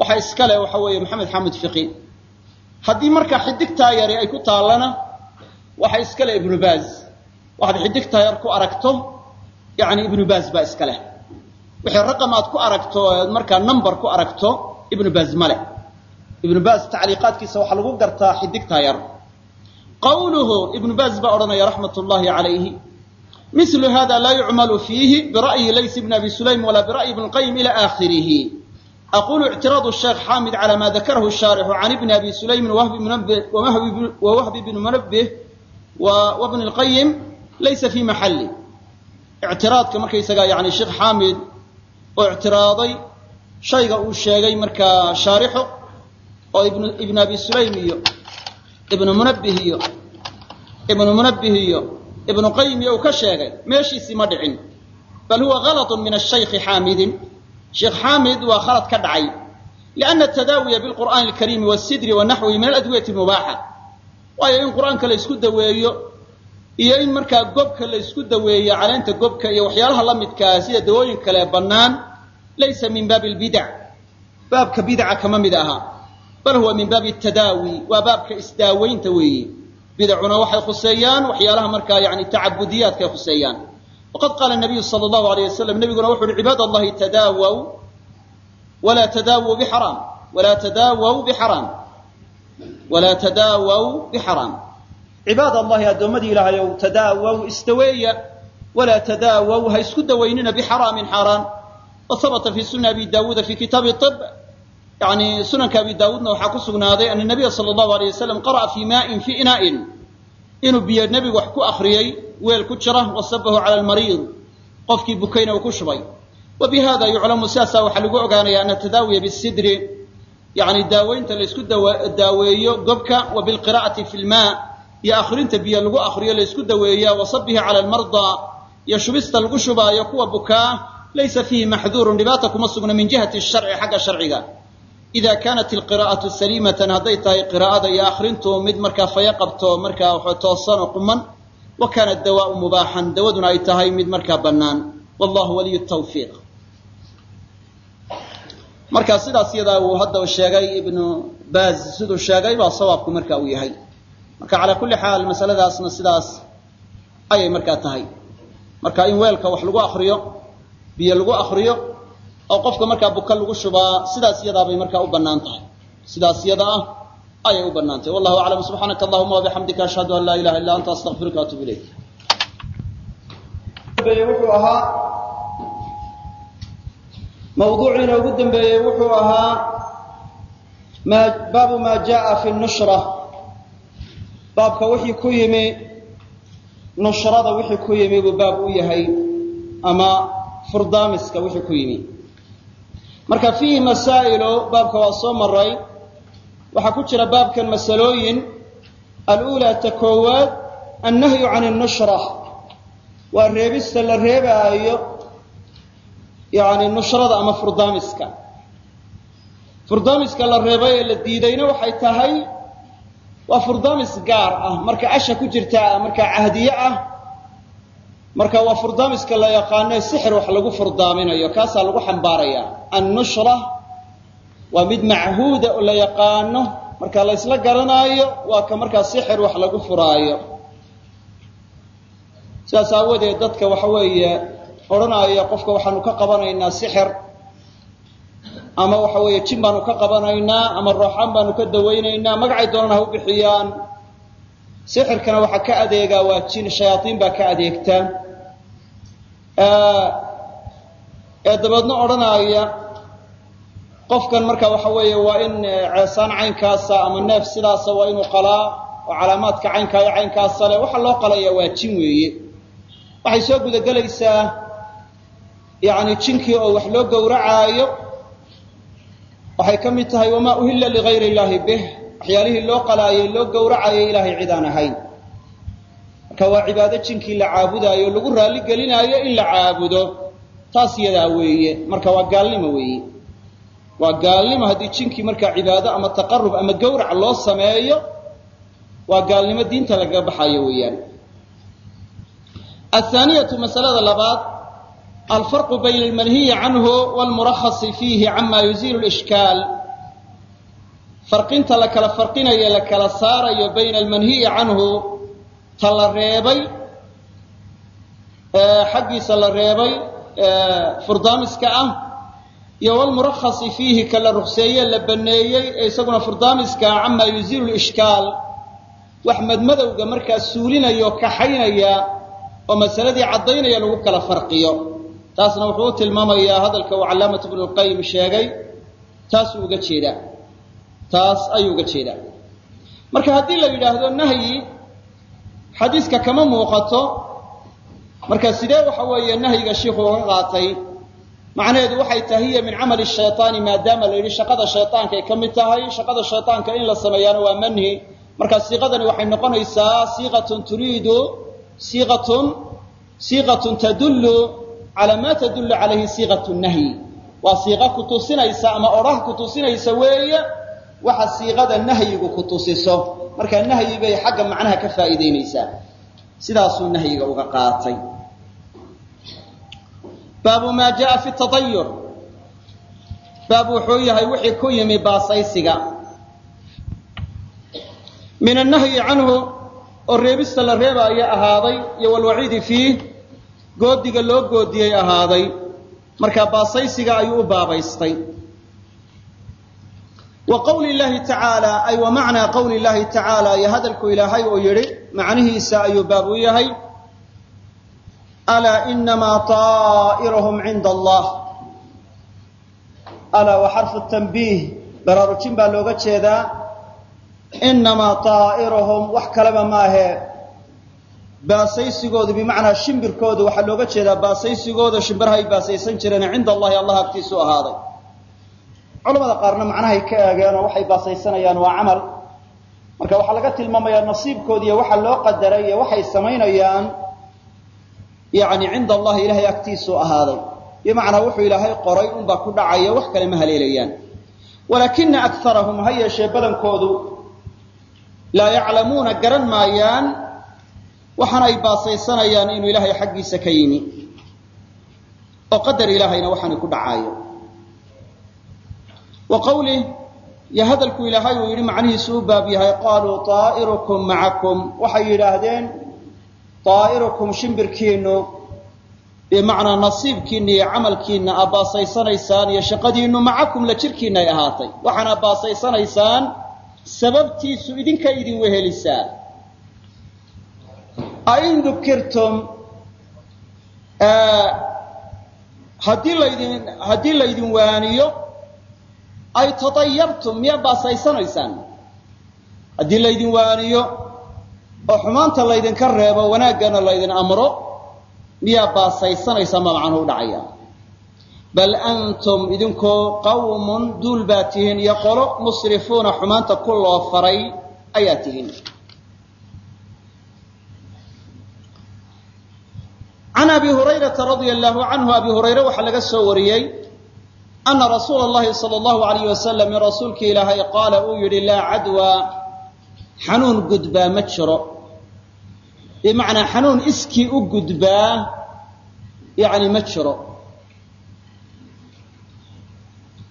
waxa iskale waxa weeye maxamed xamud fiqi. Haddii markaa xidigtaa yari ay ku taallana waxa iskale ibnu baaz. Waxaad xidigtaa yar ku aragto yani ibnu baaz baa iska leh wixii raqam aad ku aragto oad markaa number ku aragto ibnu baaz male ibnu baaz tacliiqaadkiisa waxaa lagu gartaa xidigtaa yar. Qawluhu ibnu baaz baa odhanaya raxmat ullahi calayhi mil hada laa yucmalu fiihi bira'yi lays bn abi sulaym wala bira'yi ibn qayim ila akhirihi. Aqulu ictiraadu sheekh xaamid cala ma dakarahu shaarixu can ibni abi sulaymin wawahbi bni munabih wabni lqayim laysa fi maxali ictiraadka markaysaga yani sheekh xaamid oo ictiraaday shayga uu sheegay markaa shaarixu oo ibn abi sulaym iyo ibnu munabih iyo ibnu munabih iyo ibnu qayim iyo uu ka sheegay meeshiisii ma dhicin. Bal huwa ghalatun min ashaykhi xaamidin sheekh xaamid waa khalad ka dhacay lianna atadaawiya bilqur'aani alkariimi wasidri wanaxwihi min aladwiyati mubaaxa waayo in qur'aanka la ysku daweeyo iyo in markaa gobka la daweeyo caleenta gobka iyo waxyaalaha la midkaa sida dawooyin kale bannaan laysa min baabi albidac baabka bidaca kama mid aha. Bal huwa min baabi atadaawi waa baabka isdaaweynta weeye bidacuna waxay khuseeyaan waxyaalaha markaa yani tacabudiyaadkay khuseeyaan waqad qaala nabiyu sala allahu alayh wasalam nebiguna wuxu uhi cibaad allahi tadaawaw walaa tadaawaw bixaraam walaa tadaawaw bixaraam walaa tadaawaw bixaraam cibaad allahi addoommadii ilaahayow tadaawaw istaweeya walaa tadaawaw ha isku dawaynina bixaraamin xaaraan. Wa habata fi sunani abi daawuuda fi kitaabi ib yani sunanka abi daawuudna waxaa ku sugnaaday ana nabiya sala allahu alayh wasalam qara'a fii maain fii inaa'in inuu biyo nebigu wax ku akriyey weel ku jira wasabahu cala almariid. Qofkii bukayna uu ku shubay. Wa bi yuclamu sidaasaa waxaa lagu ogaanaya ana tadaawiya bisidri yani daaweynta laysku daaweeyo gobka wa bilqira'ati fi lmaa iyo akhrinta biyo lagu akriyo laysku daweeya wa sabihi cala almardaa iyo shubista lagu shubaayo kuwa bukaa laysa fiihi maxduurun. Dhibaata kuma sugna min jihati sharci xagga sharciga ida kaanat alqiraa'atu saliimatan hadday tahay qiraa'ada iyo akhrintu mid markaa faya qabto markaa waxa toosan oo quman wa kaana dawaau mubaaxan dawaduna ay tahay mid markaa bannaan wallahu waliyu tawfiiq marka sidaas yadaa uu hadda sheegay ibnu baaz siduu sheegay baa sawaabku marka uu yahay marka calaa kulli xaal masaladaasna sidaas ayay markaa tahay marka in weelka wax lagu akriyo biyo lagu akriyo oo qofka markaa buka lagu shubaa sidaas yadaabay markaa u bannaan tahay. Sidaas yada ah ayay u bannaan tahay. Wallahu aclam subxaanaka allahuma wabixamdika ashhadu an laa ilaha illa anta astaqfiruka atubu ilayk. Wuxuu ahaa mawduuciina ugu dambeeyey wuxuu ahaa baabu ma jaa fi nushra. Baabka wixii ku yimi nushrada wixii ku yimi buu baab u yahay ama furdaamiska wixii ku yimi marka fiihi masaa'ilu baabka waa soo maray waxaa ku jira baabkan masalooyin. Aluulaa ta koowaad annahyu can nushra. Waa reebista la reebaayo yani nushrada ama furdaamiska. Furdaamiska la reebay ee la diidayna waxay tahay waa furdaamis gaar ah. Marka asha ku jirta markaa cahdiye ah marka waa furdaamiska la yaqaano sixir wax lagu furdaaminayo kaasaa lagu xambaaraya. Annushra waa mid machuuda oo la yaqaano marka la ysla garanaayo waa ka markaa sixir wax lagu furaayo. Sidaas aawadeed dadka waxa weeye odhanaya qofka waxaanu ka qabanaynaa sixir ama waxa weeye jin baanu ka qabanaynaa ama rooxaan baanu ka dawaynaynaa magacay doonaan ha u bixiyaan. Sixirkana waxaa ka adeegaa waa jin shayaaiin baa ka adeegta ee dabeedna odhanaya qofkan marka waxa weeye waa in ceesaan caynkaasa ama neef sidaasa waa inuu qalaa oo calaamaadka caynkaa iyo caynkaasa leh waxa loo qalaya waa jin weeye. Waxay soo gudagelaysaa yani jinkii oo wax loo gowracaayo. Waxay ka mid tahay wamaa uhilla ligayri illaahi bih. Waxyaalihii loo qalaayay loo gowracayay ilaahay cid ahayn marka waa cibaado jinkii la caabudaayo lagu raalli gelinaayo in la caabudo taas yadaa weeye. Marka waa gaalnimo weeye. Waa gaalnimo haddii jinkii markaa cibaado ama taqarub ama gowrac loo sameeyo waa gaalnimo diinta lagaga baxayo weeyaan. Athaaniyatu masalada labaad alfarqu bayna almanhiyi canhu waalmurakhasi fiihi cama yuziilu lishkaal farqinta la kala farqinayo la kala saarayo bayna almanhiyi canhu ta la reebay xaggiisa la reebay furdaamiska ah iyo wlmurakhasi fiihi ka la rukseeye la baneeyey ee isaguna furdaamiska ah cama yuziilu lishkaal. Wax madmadowga markaa suulinaya kaxaynaya oo masaladii caddaynaya lagu kala farqiyo. Taasna wuxuu u tilmaamayaa hadalka uu calaamatu bnu lqayim sheegay. Taasuu uga jeedaa. Taas ayuu uga jeedaa. Marka haddii la yidhaahdo nahyi xadiiska kama muuqato. Marka sidee waxa weeye nahyiga shiiku uga qaatay? Macnaheedu waxay tahay min camali shayaani maadaama la yidhi shaqada shayaankay ka mid tahay. Shaqada shayaanka in la sameeyaana waa manhi. Marka siiqadani waxay noqonaysaa siiqatun turiidu siiqatun siiqatun tadullu calaa ma tadullu calayhi siiqatu nahyi. Waa siiqa kutusinaysa ama odhah kutusinaysa weeye waxa siiqada nahyigu ku tusiso. Marka nahyi bay xagga macnaha ka faa'iidaynaysaa sidaasuu nahyiga uga qaatay. Baabu maa jaa fi taayur baab wuxuu yahay wixii ku yimi baasaysiga. Min annahyi canhu oo reebista la reebaayo ahaaday iyo walwaciidi fiih goodiga loo goodiyey ahaaday. Marka baasaysiga ayuu u baabaystay wa qowli llaahi tacaala ay wa macnaa qowli llaahi tacaala iyo hadalku ilaahay uu yidhi macnihiisa ayuu baab u yahay. Alaa inamaa طaa'iruhum cinda allah alaa wa xarfu tanbiih baraarujin baa looga jeedaa. Inamaa طaa'iruhum wax kaleba maahee baasaysigoodu bimacnaa shimbirkoodu waxaa looga jeedaa baasaysigooda shimbiraha ay baasaysan jireen cinda allahi allah agtiisu ahaaday culamada qaarna macnahay ka eegeen oo waxay baasaysanayaan waa camal. Marka waxaa laga tilmaamayaa nasiibkoodi iyo waxa loo qadaray iyo waxay samaynayaan yani cinda allahi ilahay agtiisuu ahaaday. Bimacnaa wuxuu ilaahay qoray unbaa ku dhacaya wax kale ma haleelayaan. Walaakina akarahum ha yeeshee badankoodu laa yaclamuuna garan maayaan waxaana ay baasaysanayaan inuu ilaahay xaggiisa ka yimi. Oo qadar ilaahayna waxaanay ku dhacaayo wa qawlih iyo hadalku ilaahay uu yidhi macnihiisu u baab yahay qaaluu طaa'irukum macakum. Waxay yidhaahdeen طaa'irukum shimbirkiinu bimacnaa nasiibkiinna iyo camalkiinna aa baasaysanaysaan iyo shaqadiinnu macakum la jirkiinna ay ahaatay. Waxaana baasaysanaysaan sababtiisu idinka idin wehelisaa. Ain dukirtum haddii laydin haddii laydin waaniyo ay taطayartum miyaa baasaysanaysaan haddii laydin waaniyo oo xumaanta laydinka reebo wanaaggana laydin amro miyaa baasaysanaysaan baa macnuhu u dhacaya. Bal antum idinkoo qawmun duul baa tihiin iyo qolo musrifuuna xumaanta ku loo faray ayaa tihiin. Can abi hurayrata radia allahu canhu abi hurayre waxaa laga soo wariyey ana rasuula اllahi sal اllahu alayh wasalam rasuulkii ilaahay qaala uu yidhi laa cadwa xanuun gudbaa ma jiro bimacnaa xanuun iskii u gudbaa yani ma jiro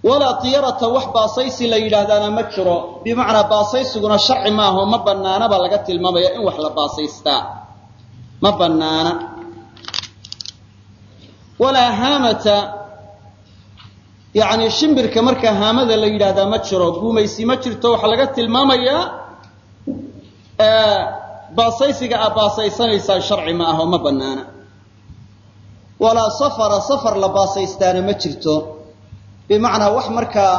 walaa tiyarata wax baasaysi la yidhaahdaana ma jiro bimacnaa baasaysiguna sharci maaho ma bannaana laga tilmaamaya in wax la baasaystaa ma bannaana walaa haamata yani shimbirka markaa haamada la yidhaahdaa ma jiro guumaysi ma jirto waxaa laga tilmaamayaa baasaysiga aa baasaysanaysaan sharci ma aho ma banaana walaa safara safar la baasaystaana ma jirto. Bimacnaa wax markaa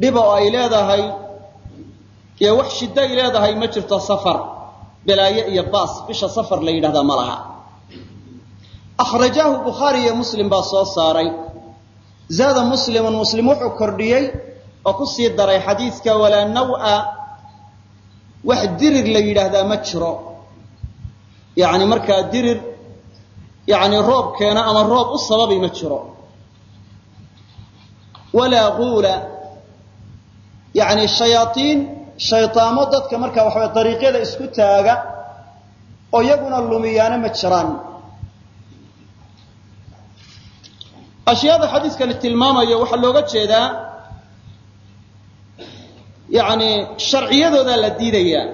dhiba oo ay leedahay iyo wax shiddo ay leedahay ma jirto safar. Balaaye iyo baas bisha safar la yidhahdaa ma laha. Akhrajaahu bukhaari iyo muslim baa soo saaray zaada muslimun muslim wuxuu kordhiyey oo ku sii daray xadiidka walaa nawa. Wax dirir la yidhaahdaa ma jiro. Yani markaa dirir yani roob keena ama roob u sababi ma jiro. Walaa guula yani shayaaiin shaydaamo dadka markaa waxaway dariiqyada taaga oo iyaguna lumiyaana ashyaada xadiiskani tilmaamayo waxaa looga jeedaa yacni sharciyadoodaa la diidayaa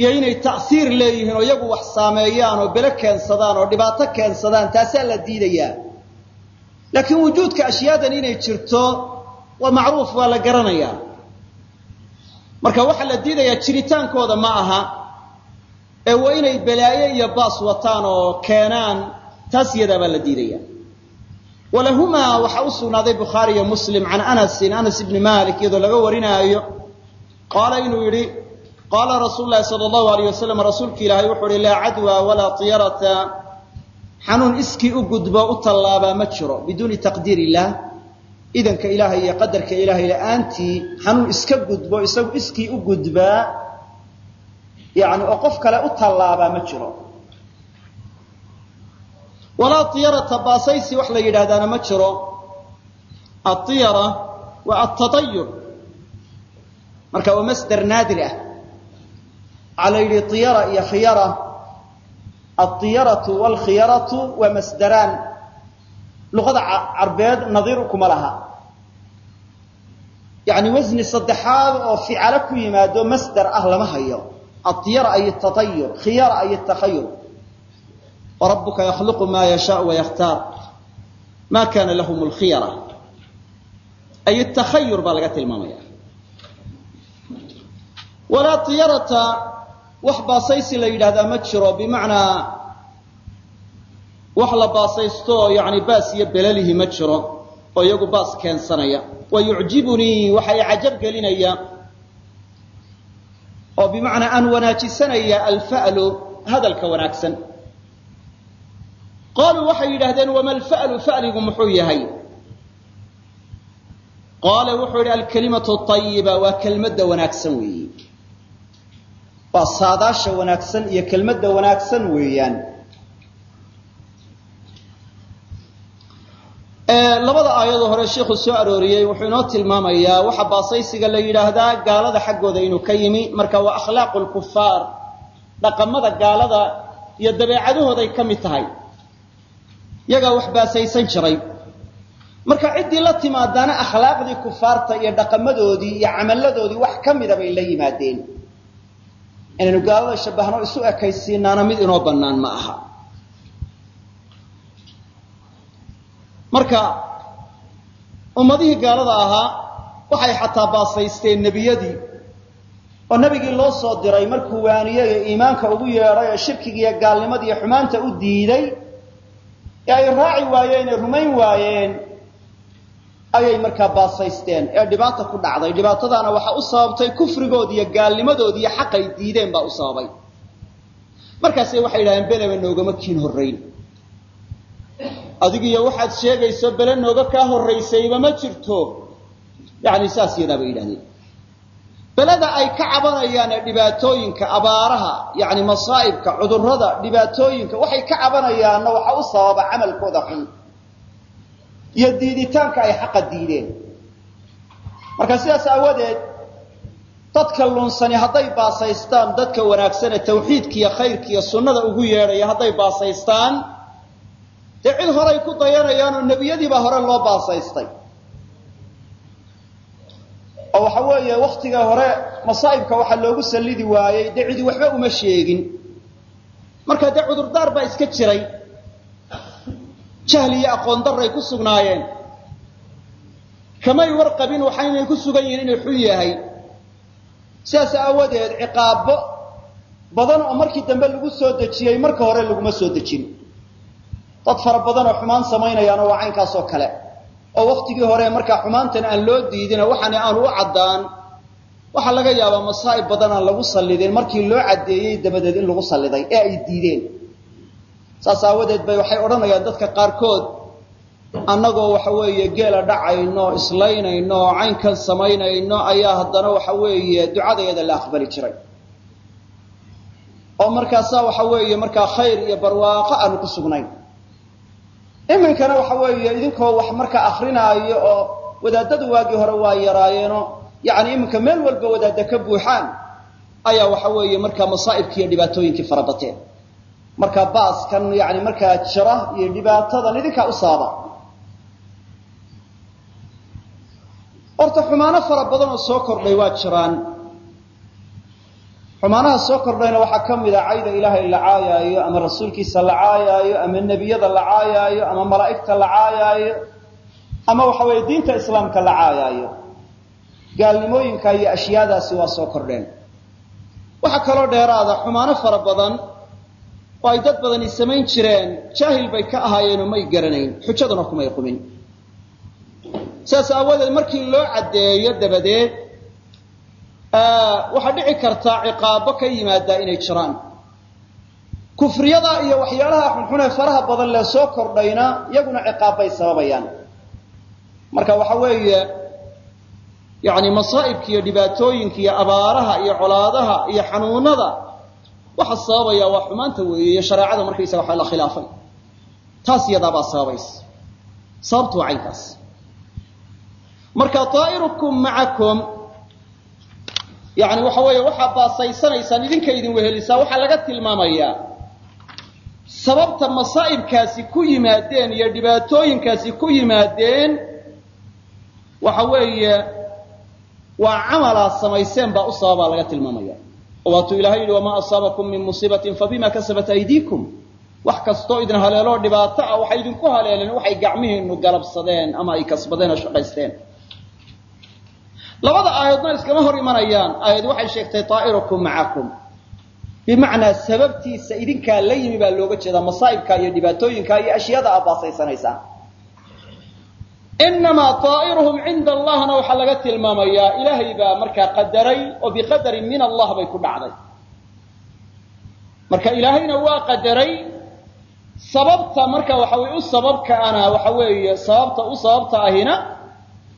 iyo inay ta'siir leeyihiin oo iyagu wax saameeyaan oo bele keensadaan oo dhibaato keensadaan taasaa la diidayaa. Laakiin wujuudka ashyaadan inay jirto waa macruuf waa la garanayaa marka waxaa la diidayaa jiritaankooda ma aha ee waa inay balaaye iyo baas wataan oo keenaan taas yadaa baa la diidaya walahumaa waxaa u sugnaaday bukhaari iyo muslim can anasin anas ibni malik iyadoo laga warinaayo. qaala inuu yidhi qaala rasuulu lahi allahu alayh wasalam rasuulki ilaahay wuxuu ihi laa cadwa walaa tiyarata xanuun iskii u gudbo u tallaabaa ma jiro biduuni taqdiir illah idanka ilaahay iyo qadarka ilaahay la'aantii xanuun iska gudbo isagu iskii u gudbaa yani oo qof kale u tallaabaa ma jiro walaa tiyarata baasaysi wax la yidhaahdaana ma jiro. Aiyara waa altatayur marka waa masder naadir ah. Waxaa la yidhi iyara iyo khiyara. Aiyaratu waalkhiyaratu waa masderaan. Luqada carbeed nadiir kuma laha. Yani wasni saddexaad oo ficalo ku yimaado masder ah lama hayo. Aiyara ay tatayur khiyara ay takhayur wrabuka yakhluqu ma yashaau wayakhtaar ma kana lahum lkhiyara ay takhayur baa laga tilmaamaya. Walaa tiyarata wax baasaysi la yidhahdaa ma jiro bimacnaa wax la baasaysto yani baas iyo belalihi ma jiro oo iyagu baas keensanaya. Wa yucjibunii waxa i cajab gelinaya. Oo bimacnaa aan wanaajisanaya alfa'lu hadalka wanaagsan qaaluu waxay yidhahdeen wama alfa'lu fa'ligu? Muxuu yahay. Qaala wuxuu yidhi alkalimatu ayiba waa kelmadda wanaagsan weeyi. Waa saadaasha wanaagsan iyo kelmadda wanaagsan weeyaan. Labada aayadoo hore sheikhu soo arooriyey wuxuu inoo tilmaamayaa waxa baasaysiga la yidhaahdaa gaalada xaggooda inuu ka yimi. Marka waa akhlaaqu lkufaar dhaqamada gaalada iyo dabeecadahooday ka mid tahay yagaa wax baasaysan jiray. Marka ciddii la timaadaana akhlaaqdii kufaarta iyo dhaqamadoodii iyo camalladoodii wax ka mida bay la yimaadeen. Inaynu gaalada shabbahno isu ekaysiinaana mid inoo bannaan ma aha. Marka ummadihii gaalada ahaa waxay xataa baasaysteen nebiyadii. Oo nebigii loo soo diray markuu waaniyey iimaanka ugu yeedhay ee shirkigiiyo gaalnimadiiyo xumaanta u diiday ee ay raaci waayeen ee rumayn waayeen ayay markaa baasaysteen. Ee dhibaata ku dhacday. Dhibaatadaana waxaa u sababtay kufrigoodi iyo gaalnimadoodi iyo xaqay diideen baa u sababay. Markaase waxay yidhahdeen beleba noogama kiin horrayn. Adigiyo waxaad sheegayso bele nooga kaa horraysayba ma jirto. Yani saas yadaa bay yidhahdeen beleda ay ka cabanayaan ee dhibaatooyinka abaaraha yani masaa'ibka cudurrada dhibaatooyinka waxay ka cabanayaanna waxaa u sababa camalkooda xun iyo diiditaanka ay xaqa diideen. Marka sidaas aawadeed dadka lunsani hadday baasaystaan dadka wanaagsan ee tawxiidka iyo khayrka iyo sunnada ugu yeedhaya hadday baasaystaan dee cid horay ku dayanayaan oo nebiyadiibaa hore loo baasaystay oo waxa weeye wakhtiga hore masaa'ibka waxaa loogu sallidi waayey dee cidi waxba uma sheegin. Marka dee cudurdaar baa iska jiray. Jahli iyo aqoon darray ku sugnaayeen. Kamay warqabin waxaynay ku sugan yihiin inuu xun yahay. Sidaas aawadeed ciqaabo badan oo markii dambe lagu soo dejiyey marka hore laguma soo dejin. Dad fara badan oo xumaan samaynayaano waa caynkaas oo kale oo waktigii hore markaa xumaantan aan loo diidino waxaana aanu u caddaan waxaa laga yaabaa masaa'ib badan aan lagu sallidin. Markii loo caddeeyey dabadeed in lagu salliday ee ay diideen. Saas aawadeed bay waxay odhanayaan dadka qaarkood annagoo waxa weeye geela dhacayno islaynayno caynkan samaynayno ayaa haddana waxa weeye ducadayada la aqbali jiray. Oo markaasaa waxa weeye markaa khayr iyo barwaaqo aanu ku sugnayn iminkana waxa weeye idinkoo wax markaa akrinaayo oo wadaadadu waagii hore waa yaraayeenoo yani iminka meel walba wadaadda ka buuxaan ayaa waxa weeye markaa masaa'ibkii iyo dhibaatooyinkii farabateen marka baaskan yani markaa jira iyo dhibaatadan idinkaa u sababa horta xumaano fara badan oo soo kordhay waa jiraan xumaanaha soo kordhayna waxaa ka a cayda ilaahay la caayaayo ama rasuulkiisa la caayaayo ama nebiyada la caayaayo ama malaa'igta la caayaayo ama waxa weeye diinta islaamka la caayaayo. Gaalnimooyinka iyo ashyaadaasi waa soo kordheen. Waxaa kaloo dheeraada xumaano fara badan oo ay dad badani samayn jireen jaahil bay ka ahaayeenoo may garanayn xujaduna kumay qumin. Sidaas aawadeed markii loo caddeeyo dabadeed waxaa dhici kartaa ciqaabo ka yimaadaa inay jiraan. Kufriyada iyo waxyaalaha xunxun ee faraha badan lee soo kordhayna iyaguna ciqaabbay sababayaan. Marka waxa weeye yani masaa'ibka iyo dhibaatooyinka iyo abaaraha iyo colaadaha iyo xanuunada waxa sababaya waa xumaanta weeye iyo shareecada markaysaga waxa la khilaafay. Taas iyadaabaa sababaysa sababtu waa caynkaas. Marka aa'irukum macakum yani waxa weeye waxaa baasaysanaysaan idinka idin wehelisaa waxaa laga tilmaamayaa sababta masaa'ibkaasi ku yimaadeen iyo dhibaatooyinkaasi ku yimaadeen waxa weeye waa camalaad samayseen baa u sababaa laga tilmaamaya. Oo waatuu ilahay yidhi wamaa asaabakum min musiibatin fabima kasabat aydiikum. Wax kastoo idin haleeloo dhibaato ah waxay idinku haleeleen waxay gacmihiinu galabsadeen ama ay kasbadeen oo shaqaysteen labada aayadna iskama hor imanayaan. Aayad waxay sheegtay aa'irukum macakum bimacnaa sababtiisa idinkaa la yimi baa looga jeedaa masaa'ibka iyo dhibaatooyinka iyo ashyaada aad baasaysanaysaan inamaa aa'iruhum cinda allahna waxaa laga tilmaamayaa ilaahay baa markaa qadaray oo biqadarin min allah bay ku dhacday. Marka ilaahayna waa qadaray sababta marka waxa u sababkaana waxa weeye sababta u sababta ahina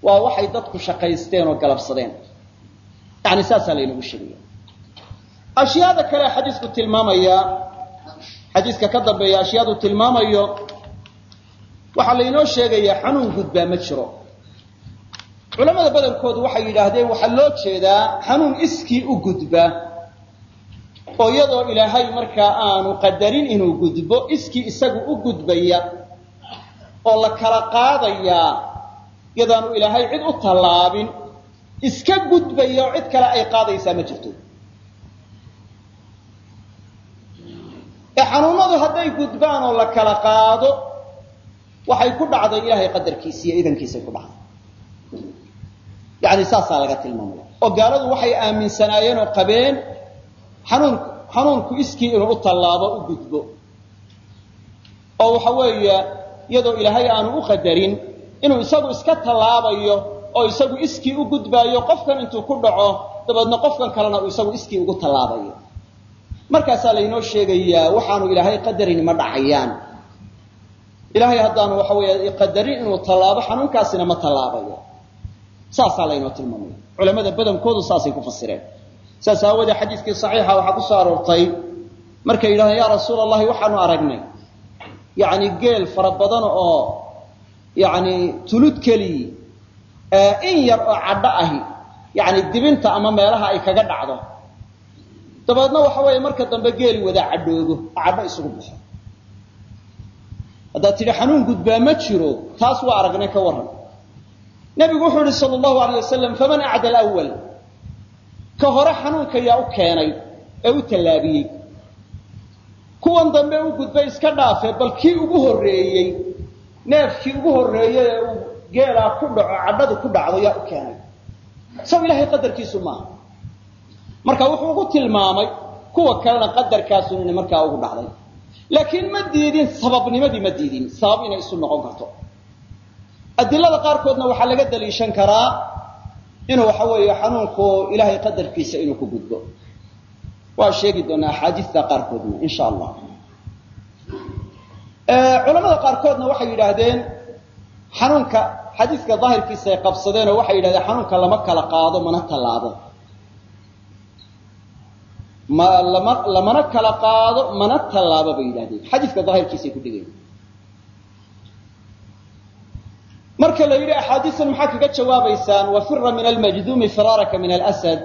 waa waxay dadku shaqaysteen oo galabsadeen. Yani saasaa laynagu sheegaya. Ashyaada kale xadiisku tilmaamaya xadiiska ka dambeeya ashyaadu tilmaamayo waxaa laynoo sheegayaa xanuun gudbaa ma jiro. Culamada badankoodu waxay yidhaahdeen waxaa loo jeedaa xanuun iskii u gudba oo iyadoo ilaahay markaa aanu qadarin inuu gudbo iskii isagu u gudbaya oo la kala qaadayaa iyadaanu ilaahay cid u tallaabin iska gudbaya oo cid kale ay qaadaysaa ma jirto. Ee xanuunadu hadday gudbaan oo la kala qaado waxay ku dhacday ilaahay qadarkiisa iyo idankiisay ku dhacday. Yani saasaa laga tilmaamaya oo gaaladu waxay aaminsanaayeen oo qabeen xanuun xanuunku iskii inuu u tallaabo u gudbo. Oo waxa weeye iyadoo ilaahay aanu u qadarin inuu isagu iska tallaabayo oo isagu iskii u gudbaayo qofkan intuu ku dhaco dabeedna qofkan kalena uu isagu iskii ugu tallaabayo. Markaasaa laynoo sheegayaa waxaanu ilaahay qadarin ma dhacayaan. Ilaahay haddaanu waxa weeye qadarin inuu tallaabo xanuunkaasina ma tallaabayo. Saasaa laynoo tilmaamaya. Culamada badankoodu saasay ku fasireen. Saas aawoodee xadiiskii saxiixa waxaa ku soo aroortay markay yidhahdeen yaa rasuula allahi waxaanu aragnay. Yacni geel fara badan oo yacni tulud kelii in yar oo cadho ahi yacni dibinta ama meelaha ay kaga dhacdo. Dabeedna waxa weeye marka dambe geeli wada cadhoogo oo isugu baxo. Haddaad tidhi xanuun gudbaa ma jiro taas waa aragnay ka warran. Nebigu wuxuu yihi sala allahu alayh wasalam faman acda alawal ka hore xanuunka yaa u keenay ee u tallaabiyey. Kuwan dambe u gudbay iska dhaafe bal kii ugu horreeyey neefkii ugu horreeyey ee uu geelaa ku dhaco cadhadu ku dhacdo yaa u keenay. Saw ilaahay qadarkiisu maaha. Marka wuxuu ugu tilmaamay kuwa kalena qadarkaasun inay markaa ugu dhacday. Laakiin ma diidin sababnimadii ma diidin sabab inay isu noqon karto. Adilada qaarkoodna waxaa laga daliishan karaa inuu waxa weeye xanuunku ilaahay qadarkiisa inuu ku gudbo. Waa sheegi doonaa axaadiista qaarkoodna insha allah culamada qaarkoodna waxay yidhaahdeen xanuunka xadiiska daahirkiisa ay qabsadeen oo waxay yidhahdeen xanuunka lama kala qaado mana tallaabo. Ma lama lamana kala qaado mana tallaabo bay yidhahdeen xadiiska daahirkiisay ku dhigeen. Marka la yidhi axaadiistan maxaa kaga jawaabaysaan? Wafira min almajduumi firaaraka min alasad.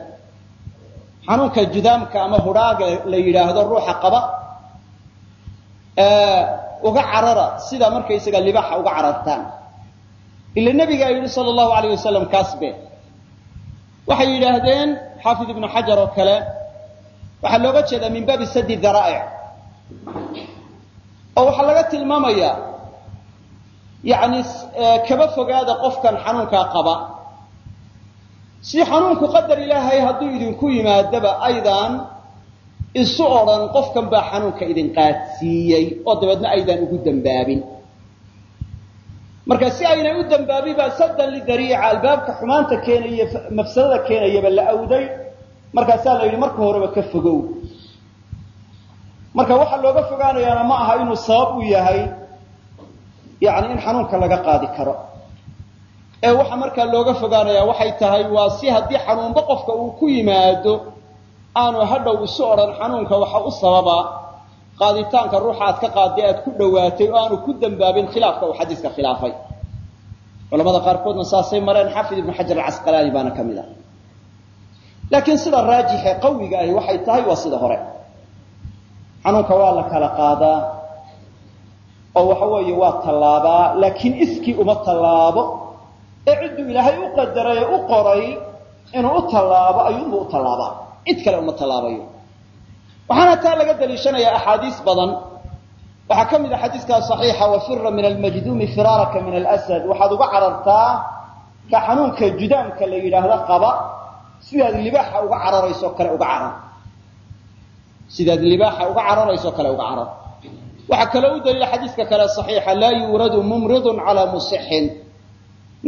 Xanuunka judaamka ama hudhaaga la yidhaahdo ruuxa qaba uga carara sida markaysaga libaxa uga carartaan. Ila nebigaa yidhi sala allahu alayh wasalam kaasbe waxay yidhaahdeen xaafid ibnu xajar oo kale waxaa looga jeedaa min baabi sadi daraa'ic oo waxaa laga tilmaamayaa yacni kaba fogaada qofkan xanuunkaa qaba. Si xanuunku qadar ilaahay hadduu idinku yimaadaba aydaan isu odhan qofkan baa xanuunka idin qaadsiiyey oo dabeedna aydaan ugu dembaabin marka si aynay u dembaabin baa saddan lidariica albaabka xumaanta keenaya mafsadada keenayaba la awday. Markaasaa la marka horeba ka fogow. Marka waxaa looga fogaanayaana ma aha inuu sabab u yahay yani in xanuunka laga qaadi karo. Ee waxa markaa looga fogaanayaa waxay tahay waa si haddii xanuunba qofka uu ku yimaado aanu hadhow isu odhan xanuunka waxa u sababa qaaditaanka ruuxa aad ka qaaday aad ku dhowaatay oo aanu ku dembaabin khilaafka uu xadiiska khilaafay. Culamada qaarkoodna saasay mareen xafid ibnu xajar alcasqalaani baana ka mid ah. Laakiin sida raajixe qawiga ahi waxay tahay waa sida hore. Xanuunka waa la kala qaadaa oo waxa weeye waa tallaabaa laakiin iskii uma tallaabo. Ee cidduu ilaahay u qadaray u qoray inuu u tallaabo ayuunbu u tallaabaa cid kale uma tallaabayo waxaana taa laga daliishanayaa axaadiis badan. Waxaa ka mid a xadiiskaa saxiixa wafira min almajduumi firaaraka min alasad. Waxaad uga carartaa ka xanuunka judaamka la yidhaahdo qaba sidaad libaaxa uga cararayso kale uga carar. Sidaad libaaxa uga cararayso kale uga carar. Waxaa kaloo u daliila xadiiska kale saxiixa laa yuuradu mumridun calaa musixin.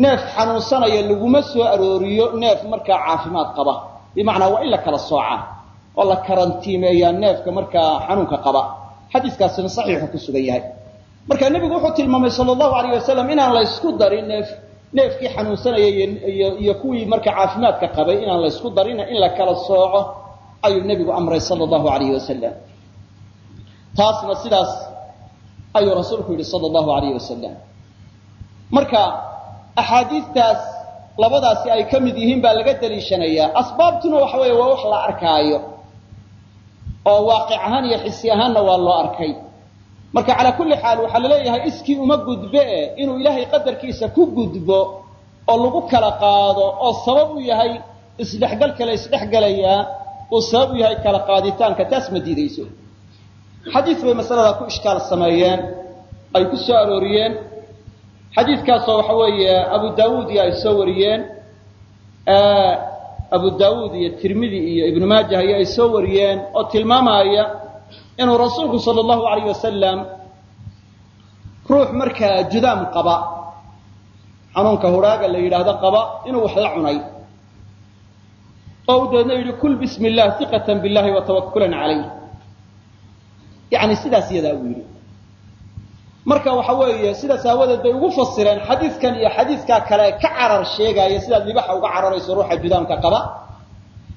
Neef xanuunsanaya laguma soo arooriyo neef markaa caafimaad qaba bimacnaa waa in la kala sooca oo la karantiimeeyaa neefka markaa xanuunka qaba. Xadiiskaasina saxiixu ku sugan yahay. Marka nebigu wuxuu tilmaamay sala allahu alayh wasalam inaan la ysku darin neef neefkii xanuunsanaya iyo kuwii marka caafimaadka qabay inaan la ysku darina in la kala sooco ayuu nebigu amray sala allahu alayh wasalam taasna sidaas ayuu rasuulku yidhi sala allahu alayh wasalam marka axaadiistaas labadaasi ay ka mid yihiin baa laga daliishanayaa asbaabtuna waxa weeye waa wax la arkaayo oo waaqic ahaan iyo xisi ahaanna waa loo arkay. Marka calaa kulli xaal waxaa la leeyahay iskii uma gudbe e inuu ilaahay qadarkiisa ku gudbo oo lagu kala qaado oo sabab u yahay isdhexgalka la isdhexgelayaa uu sabab u yahay kala qaaditaanka taas ma diidayso. Xadiis bay masaladaa ku ishkaal sameeyeen ay ku soo arooriyeen xadiidkaasoo waxa weeye abu daawuud iyo ay soo wariyeen abu daawuud iyo tirmidi iyo ibnu maajah iyo ay soo wariyeen oo tilmaamaya inuu rasuulku sala allahu alayh wasalam ruux markaa judaam qaba. Xanuunka huraaga la yidhaahdo qaba inuu wax la cunay. Oo uu dabeedna yidhi kul bismi iqatan billahi wa calayh yani sidaas iyadaa uu yidhi marka waxa weeye sidaas aawadeed bay ugu fasireen xadiiskan iyo xadiiskaa kale ka carar sheegaya sidaad libaxa uga cararayso ruuxa judaamka qaba.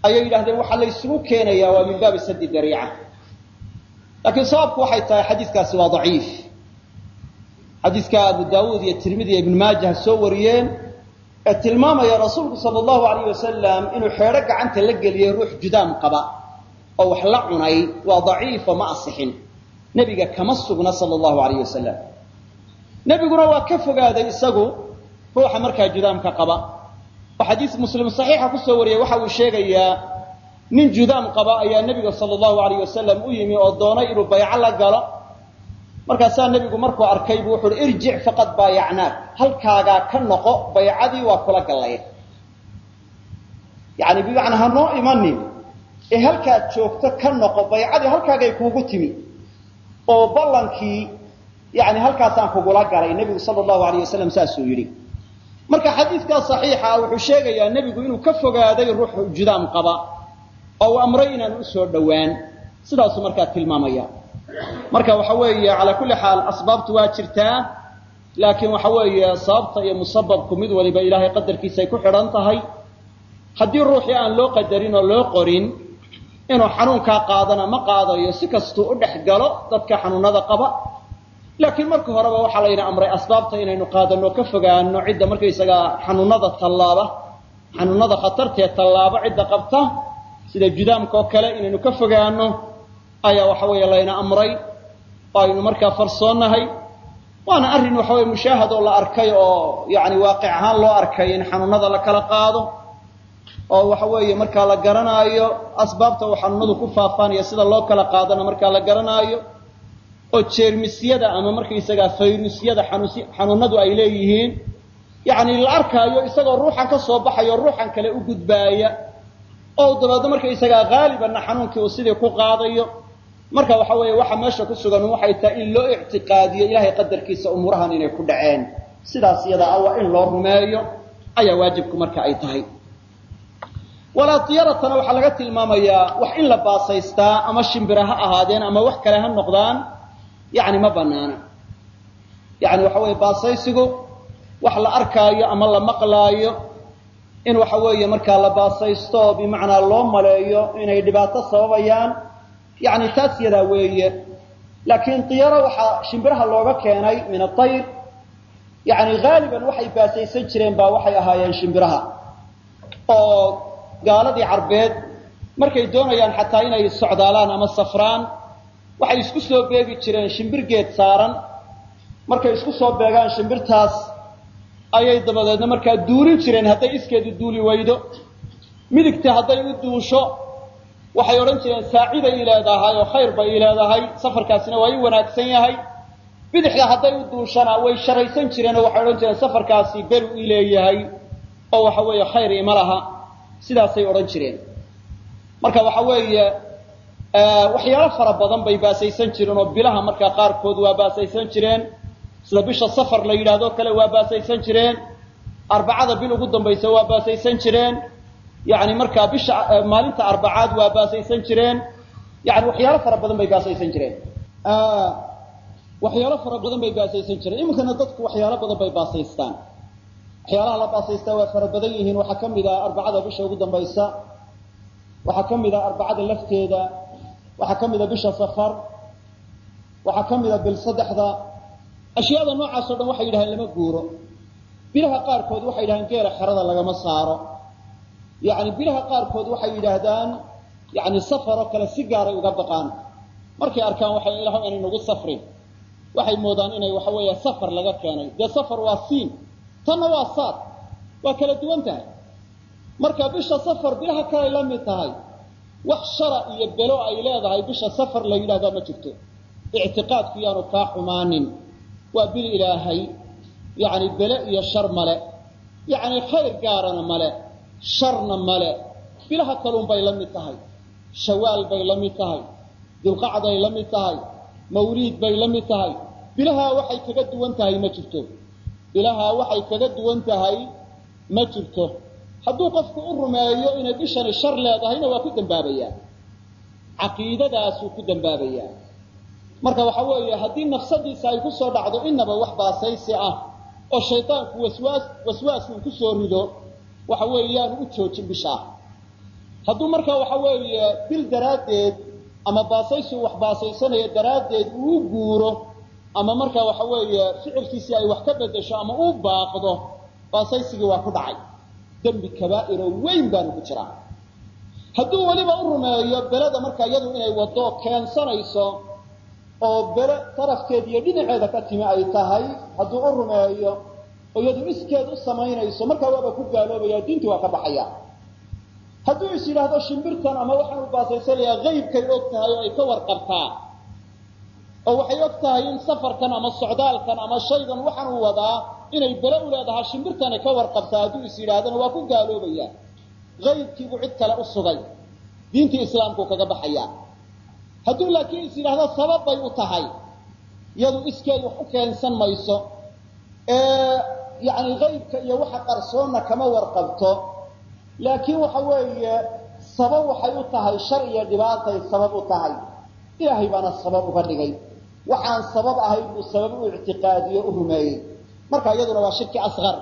Ayay yidhahdeen waxaa la ysugu keenayaa waa min baabi sadi dariica. Laakiin sababku waxay tahay xadiiskaasi waa daciif. Xadiiska abu daawuud iyo tirmidi iyo ibnu maajah soo wariyeen ee tilmaamaya rasuulku sala allahu alayh wasalam inuu xeedho gacanta la geliyey ruux judaam qaba oo wax la cunay waa daciifo ma asixin nebiga kama sugna sala allahu alayh wasalam nebiguna waa ka fogaaday isagu ruuxa markaa judaamka qaba. Oo xadiis muslim saxiixa ku soo wariyay waxa uu sheegayaa nin judaam qaba ayaa nebiga sala allahu alayh wasalam u yimi oo doonay inuu bayco la galo. Markaasaa nebigu markuu arkay buu wuxu uhi irjic faqad baayacnaak halkaagaa ka noqo baycadii waa kula gallay yani bimacnaa ha noo imanin. Ee halkaad joogto ka noqo baycadii halkaagay kuugu timi oo ballankii yani halkaasaan kugula galay nebigu sala allahu alayh wasalam saasuu yidhi. Marka xadiidkaa saxiixa wuxuu sheegayaa nebigu inuu ka fogaaday ruux judaam qaba oo uu amray inaan u soo dhowaan. Sidaasuu markaa tilmaamaya. Marka waxa weeye calaa kulli xaal asbaabtu waa jirtaa laakiin waxa weeye sababta iyo musababku mid waliba ilaahay qadarkiisaay ku xidhan tahay. Haddii ruuxii aan loo qadarin oo loo qorin inuu xanuunkaa qaadana ma qaadayo si kastuu u dhex galo dadka xanuunada qaba. Laakiin marka horeba waxaa layna amray asbaabta inaynu qaadano ka fogaano cidda markaysagaa xanuunada tallaaba xanuunada khatartee tallaaba cidda qabta sida judaamka oo kale inaynu ka fogaano ayaa waxa weeye layna amray oo aynu markaa farsoonnahay waana arrin waxa weye mushaahad oo la arkay oo yani waaqic ahaan loo arkay in xanuunada la kala qaado oo waxa weeye markaa la garanaayo asbaabta uu xanuunadu ku faafaanaya sida loo kala qaadana markaa la garanaayo oo jeermisyada ama markaysagaa fayrusyada xanuunadu ay leeyihiin yani la arkaayo isagoo ruuxan ka soo baxayo ruuxan kale u gudbaaya oo dabeedna markaysagaa haalibanna xanuunkii uu sidii ku qaadayo marka waxa weeye waxa meesha ku sugan waxay tahay in loo ictiqaadiyo ilahay qadarkiisa umuurahan inay ku dhaceen. Sidaas iyada ah waa in loo rumeeyo ayaa waajibku marka ay tahay walaatiyaratana waxaa laga tilmaamayaa wax in la baasaystaa ama shimbira ha ahaadeen ama wax kale ha noqdaan yani ma banaana yani waxa weeye baasaysigu wax la arkaayo ama la maqlaayo in waxa weeye markaa la baasaysto bimacnaa loo maleeyo inay dhibaato sababayaan yani taas yadaa weeye. Laakiin diyaro waxaa shimbiraha looga keenay min atayr yani haaliban waxay baasaysan jireen baa waxay ahaayeen shimbiraha. Oo gaaladii carbeed markay doonayaan xataa inay socdaalaan ama safraan waxay isku soo beegi jireen shimbir geed saaran. Markay isku soo beegaan shimbirtaas ayay dabadeedna markaa duulin jireen hadday iskeedu duuli weydo midigta hadday u duusho waxay odhan jireen saaciday i leedahay oo khayr bay i leedahay safarkaasina waa i wanaagsan yahay. Bidixda hadday u duushana way sharaysan jireen oo waxay odhan jireen safarkaasi belu i leeyahay oo waxa weeye khayr ima laha sidaasay odhan jireen. Marka waxa weeye waxyaalo fara badan bay baasaysan jireen oo bilaha markaa qaarkood waa baasaysan jireen. Sida bisha safar la yidhaahdo kale waa baasaysan jireen. Arbacada bil ugu dambaysa waa baasaysan jireen. Yani markaa bisha maalinta arbacaad waa baasaysan jireen. Yani waxyaalo fara badan bay baasaysan jireen. Waxyaalo fara badan bay baasaysan jireen. Iminkana dadku waxyaalo badan bay baasaystaan waxyaalaha la baasaystaa waa fara badan yihiin. Waxaa ka mid ah arbacada bisha ugu dambaysa waxaa ka mid ah arbacada lafteeda waxaa ka mid a bisha safar waxaa ka mid a bil saddexda. Ashyaada noocaas o dhan waxay yidhahdeen lama guuro. Bilaha qaarkood waxay yidhahdeen geela xerada lagama saaro. Yani bilaha qaarkood waxay yidhaahdaan yani safar oo kale si gaaray uga baqaan. Markay arkaan waxay ilaah inay safrin. Waxay moodaan inay waxa weeye safar laga keenay. Dee safar waa siin tanna waa saad waa kala duwan tahay. Marka bisha safar bilaha kaley la mid tahay wax shara iyo belo ay leedahay bisha safar la yidhahdaa ma jirto. Ictiqaadku yaanu kaa xumaanin. Waa bil ilaahay yani bele iyo shar male. Yani khayr gaarana male sharna male. Bilaha kaluun bay la mid tahay shawaal bay la mid tahay dulqacday la mid tahay mawliid bay la mid tahay. Bilahaa waxay kaga duwan tahay ma jirto bilahaa waxay kaga duwan tahay ma jirto. Hadduu qofku u rumeeyo inay bishani shar leedahayna waa ku dambaabayaa caqiidadaasuu ku dambaabayaa marka waxa weeye haddii nafsadiisa ay ku soo dhacdo inaba wax baasaysi ah. Oo shaydaanku waswaas waswaasuu ku soo rido waxa weeye yaanu u joojin bishaa hadduu marka waxa weeye bil daraaddeed ama baasaysu wax baasaysanayo daraaddeed uu guuro ama marka waxa weeye ficilkiisii ay wax ka bedesho ama uu baaqdo baasaysigii waa ku dhacay. Dembi kabaa'iro weyn baanu ku jiraa. Hadduu weliba u rumeeyo beleda marka iyadu inay waddo keensanayso oo bele tarafkeed iyo dhinaceeda ka timi ay tahay hadduu u rumeeyo iyadu iskeed u samaynayso markaa waaba ku gaaloobaya diintii waa ka baxaya. Hadduu is yidhaahdo shimbirtan ama waxaan u baasaysanayaa haybkay og tahay oo ay ka warqabtaa oo waxay og tahay in safarkan ama socdaalkan ama shaygan waxaan u wadaa inay bele u leedahaa shimbirtani ka warqabtaa hadduu is yidhaahdana waa ku gaaloobaya haybkiibuu cid kale u sugay. Diintii islaamkuu kaga baxaya hadduu laakiin is yidhaahdo sabab bay u tahay. Iyadu iskeed wax u keensan mayso. Ee yani haybka iyo waxa qarsoonna kama warqabto. Laakiin waxa weeye sabab waxay u tahay shar iyo dhibaatay sabab u tahay. Ilaahay baana sabab uga dhigay waxaan sabab ahayn buu sabab u ictiqaadiyo u rumeeyey. Marka iyaduna waa shirki asqar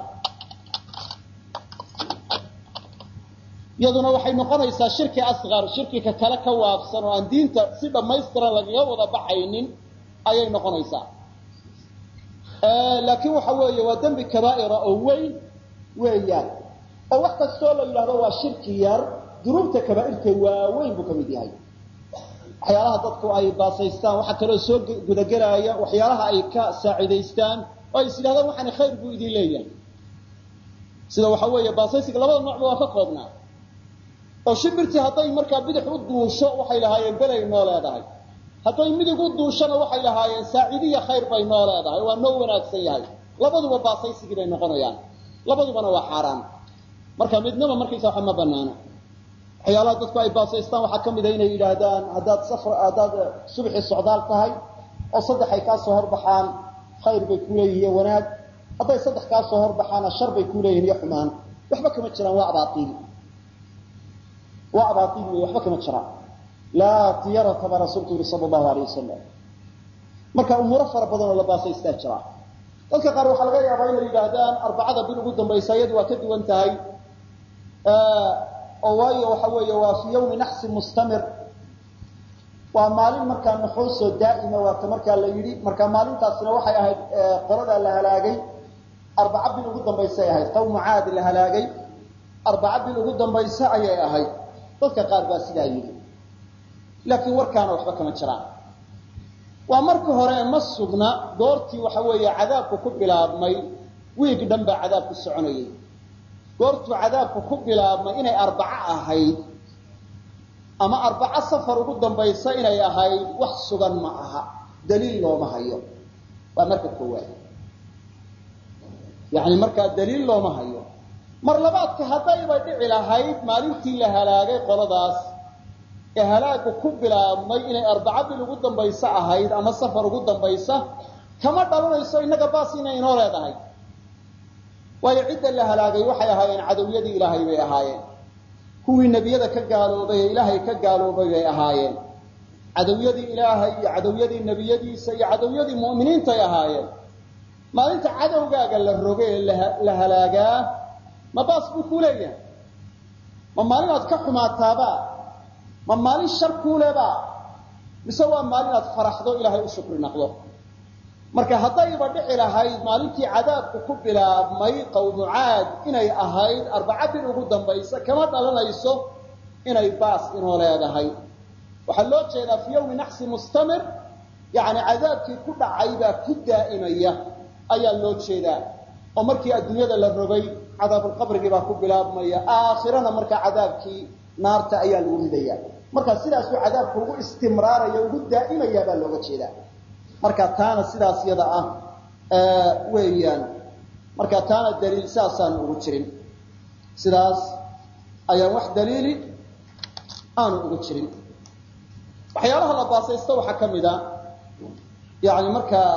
iyaduna waxay noqonaysaa shirki asqar shirkika kale ka waafsan oo aan diinta si dhammaystiran lagaga wada baxaynin ayay noqonaysaa. Laakiin waxa weeye waa dembi kabaa'ira oo weyn weeyaan. Oo wax kastoo la yidhahdo waa shirki yar dunuubta kabaa'irta waaweyn buu ka mid yahay waxyaalaha dadku ay baasaystaan waxaa kaloo soo gudagelaaya waxyaalaha ay ka saacidaystaan oo ay is yidhahdaan waxaani khayr buu idin leeyahay. Sida waxa weeye baasaysiga labada noocba waa ka koobnaa. Oo shimbirtii hadday markaa bidix u duusho waxay lahaayeen belay noo leedahay. Hadday midig u duushona waxay lahaayeen saaciidiya khayr bay noo leedahay waa noo wanaagsan yahay. Labaduba baasaysigii bay noqonayaan. Labadubana waa xaaraan. Marka midnaba markaysa waxa ma banaana waxyaalaha dadku ay baasaystaan waxaa ka mid a inay yidhaahdaan haddaad safr haddaad subxii socdaal tahay oo saddex ay kaa horbaxaan khayr bay ku wanaag. Hadday saddex kaa soo horbaxaana shar bay ku leeyihiin iyo xumaan. Waxba kama jiraan waa abaaiil waa abaaiil wey waxba kama jiraan. Laa tiyarata baa rasuulku yihi sala allahu alayh wasalam marka umuuro fara badan oo la baasaystaa jira. Dadka qaar waxaa laga yaabaa inay yidhaahdaan arbacada bil ugu dambaysa iyadu waa ka duwan tahay oo waayo waxa weeye waa fii yawmi naxsi mustamir. Waa maalin markaa nuxuusoo daa'ima waata markaa la yidhi marka maalintaasina waxay ahayd qoladaa la halaagay. Arbaca bil ugu dambaysay ahayd qawmu caadi la halaagay. Arbaca bil ugu dambaysa ayay ahayd. Dadka qaar baa sidaa yidhi. Laakiin warkaana waxba kama jiraan. Waa marka hore ma sugna goortii waxa weeye cadaabku ku bilaabmay wiig dhan baa cadaabku soconayay goortuu cadaabku ku bilaabmay inay arbaco ahayd ama arbaco safar ugu dambaysa inay ahayd wax sugan ma aha. Daliil looma hayo. Waa marka koowaad. Yani markaa daliil looma hayo. Mar labaadka haddayba dhici lahayd maalintii la halaagay qoladaas ee halaagu ku bilaabmay inay arbaco bil ugu dambaysa ahayd ama safar ugu dambaysa kama dhalanayso innaga baas inay inoo leedahay waayo cidda la halaagay waxay ahaayeen cadowyadii ilaahay bay ahaayeen. Kuwii nebiyada ka gaaloobay ee ilaahay ka gaaloobay bay ahaayeen. Cadowyadii ilaahay iyo cadowyadii nebiyadiisa iyo cadowyadii mu'miniintay ahaayeen. Maalinta cadowgaaga la roge ee la halaagaa ma baas buu kuu leeyahay? Ma maalin aad ka xumaataaba ma maalin shar kuuleba mise waa maalin aad faraxdo ilaahay u shukri naqdo marka haddayba dhici lahayd maalintii cadaabku ku bilaabmay qawmu caad inay ahayd arbaca bil ugu dambaysa kama dhalanayso inay baas inoo leedahay. Waxaa loo jeedaa fi yawmi naxsi mustamir yani cadaabkii ku dhacay baa ku daa'imaya ayaa loo jeedaa. Oo markii adduunyada la rogay cadaabulqabrigii baa ku bilaabmaya. Aakhirana markaa cadaabkii naarta ayaa lagu ridaya marka sidaasuu cadaabku ugu istimraaraya ugu daa'imaya baa looga jeedaa marka taana sidaas yada ah weeyaan. Marka taana daliil saasaan ugu jirin. Sidaas ayaan wax daliili aanu ugu jirin. Waxyaalaha la baasaysto waxaa ka mid a yani markaa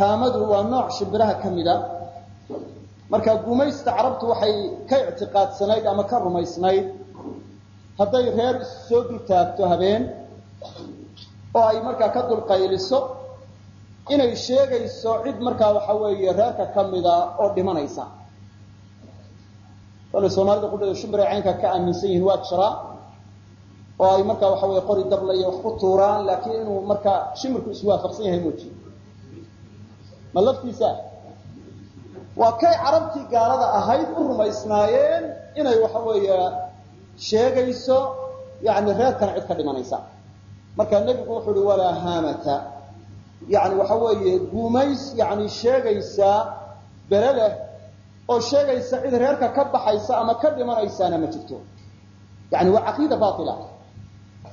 haamadu waa nooc shimbiraha ka mida marka gumaysta carabtu waxay ka ictiqaadsanayd ama ka rumaysnayd. Hadday reer soo dultaagto habeen oo ay markaa ka dulqayliso inay sheegayso cid markaa waxa weeye reerka ka mida oo dhimanaysa. Kole soomaalida qudhada shimbiray caynka ka aaminsan yihiin waa jiraa oo ay markaa waxa weye qori dablaya wax ku tuuraan laakiin inuu markaa shimirku iswaafaqsan yahay mooji. Ma laftiisa? Waa kay carabtii gaalada ahayd u rumaysnaayeen inay waxa weeye sheegayso yani reerkan cid ka dhimanaysa marka nebigu wuxuu uhi walaa haamata. Yani waxa weeye guumays yani sheegaysaa bere leh oo sheegaysa cid reerka ka baxaysa ama ka dhimanaysaana ma jirto. Yani waa caqiida baila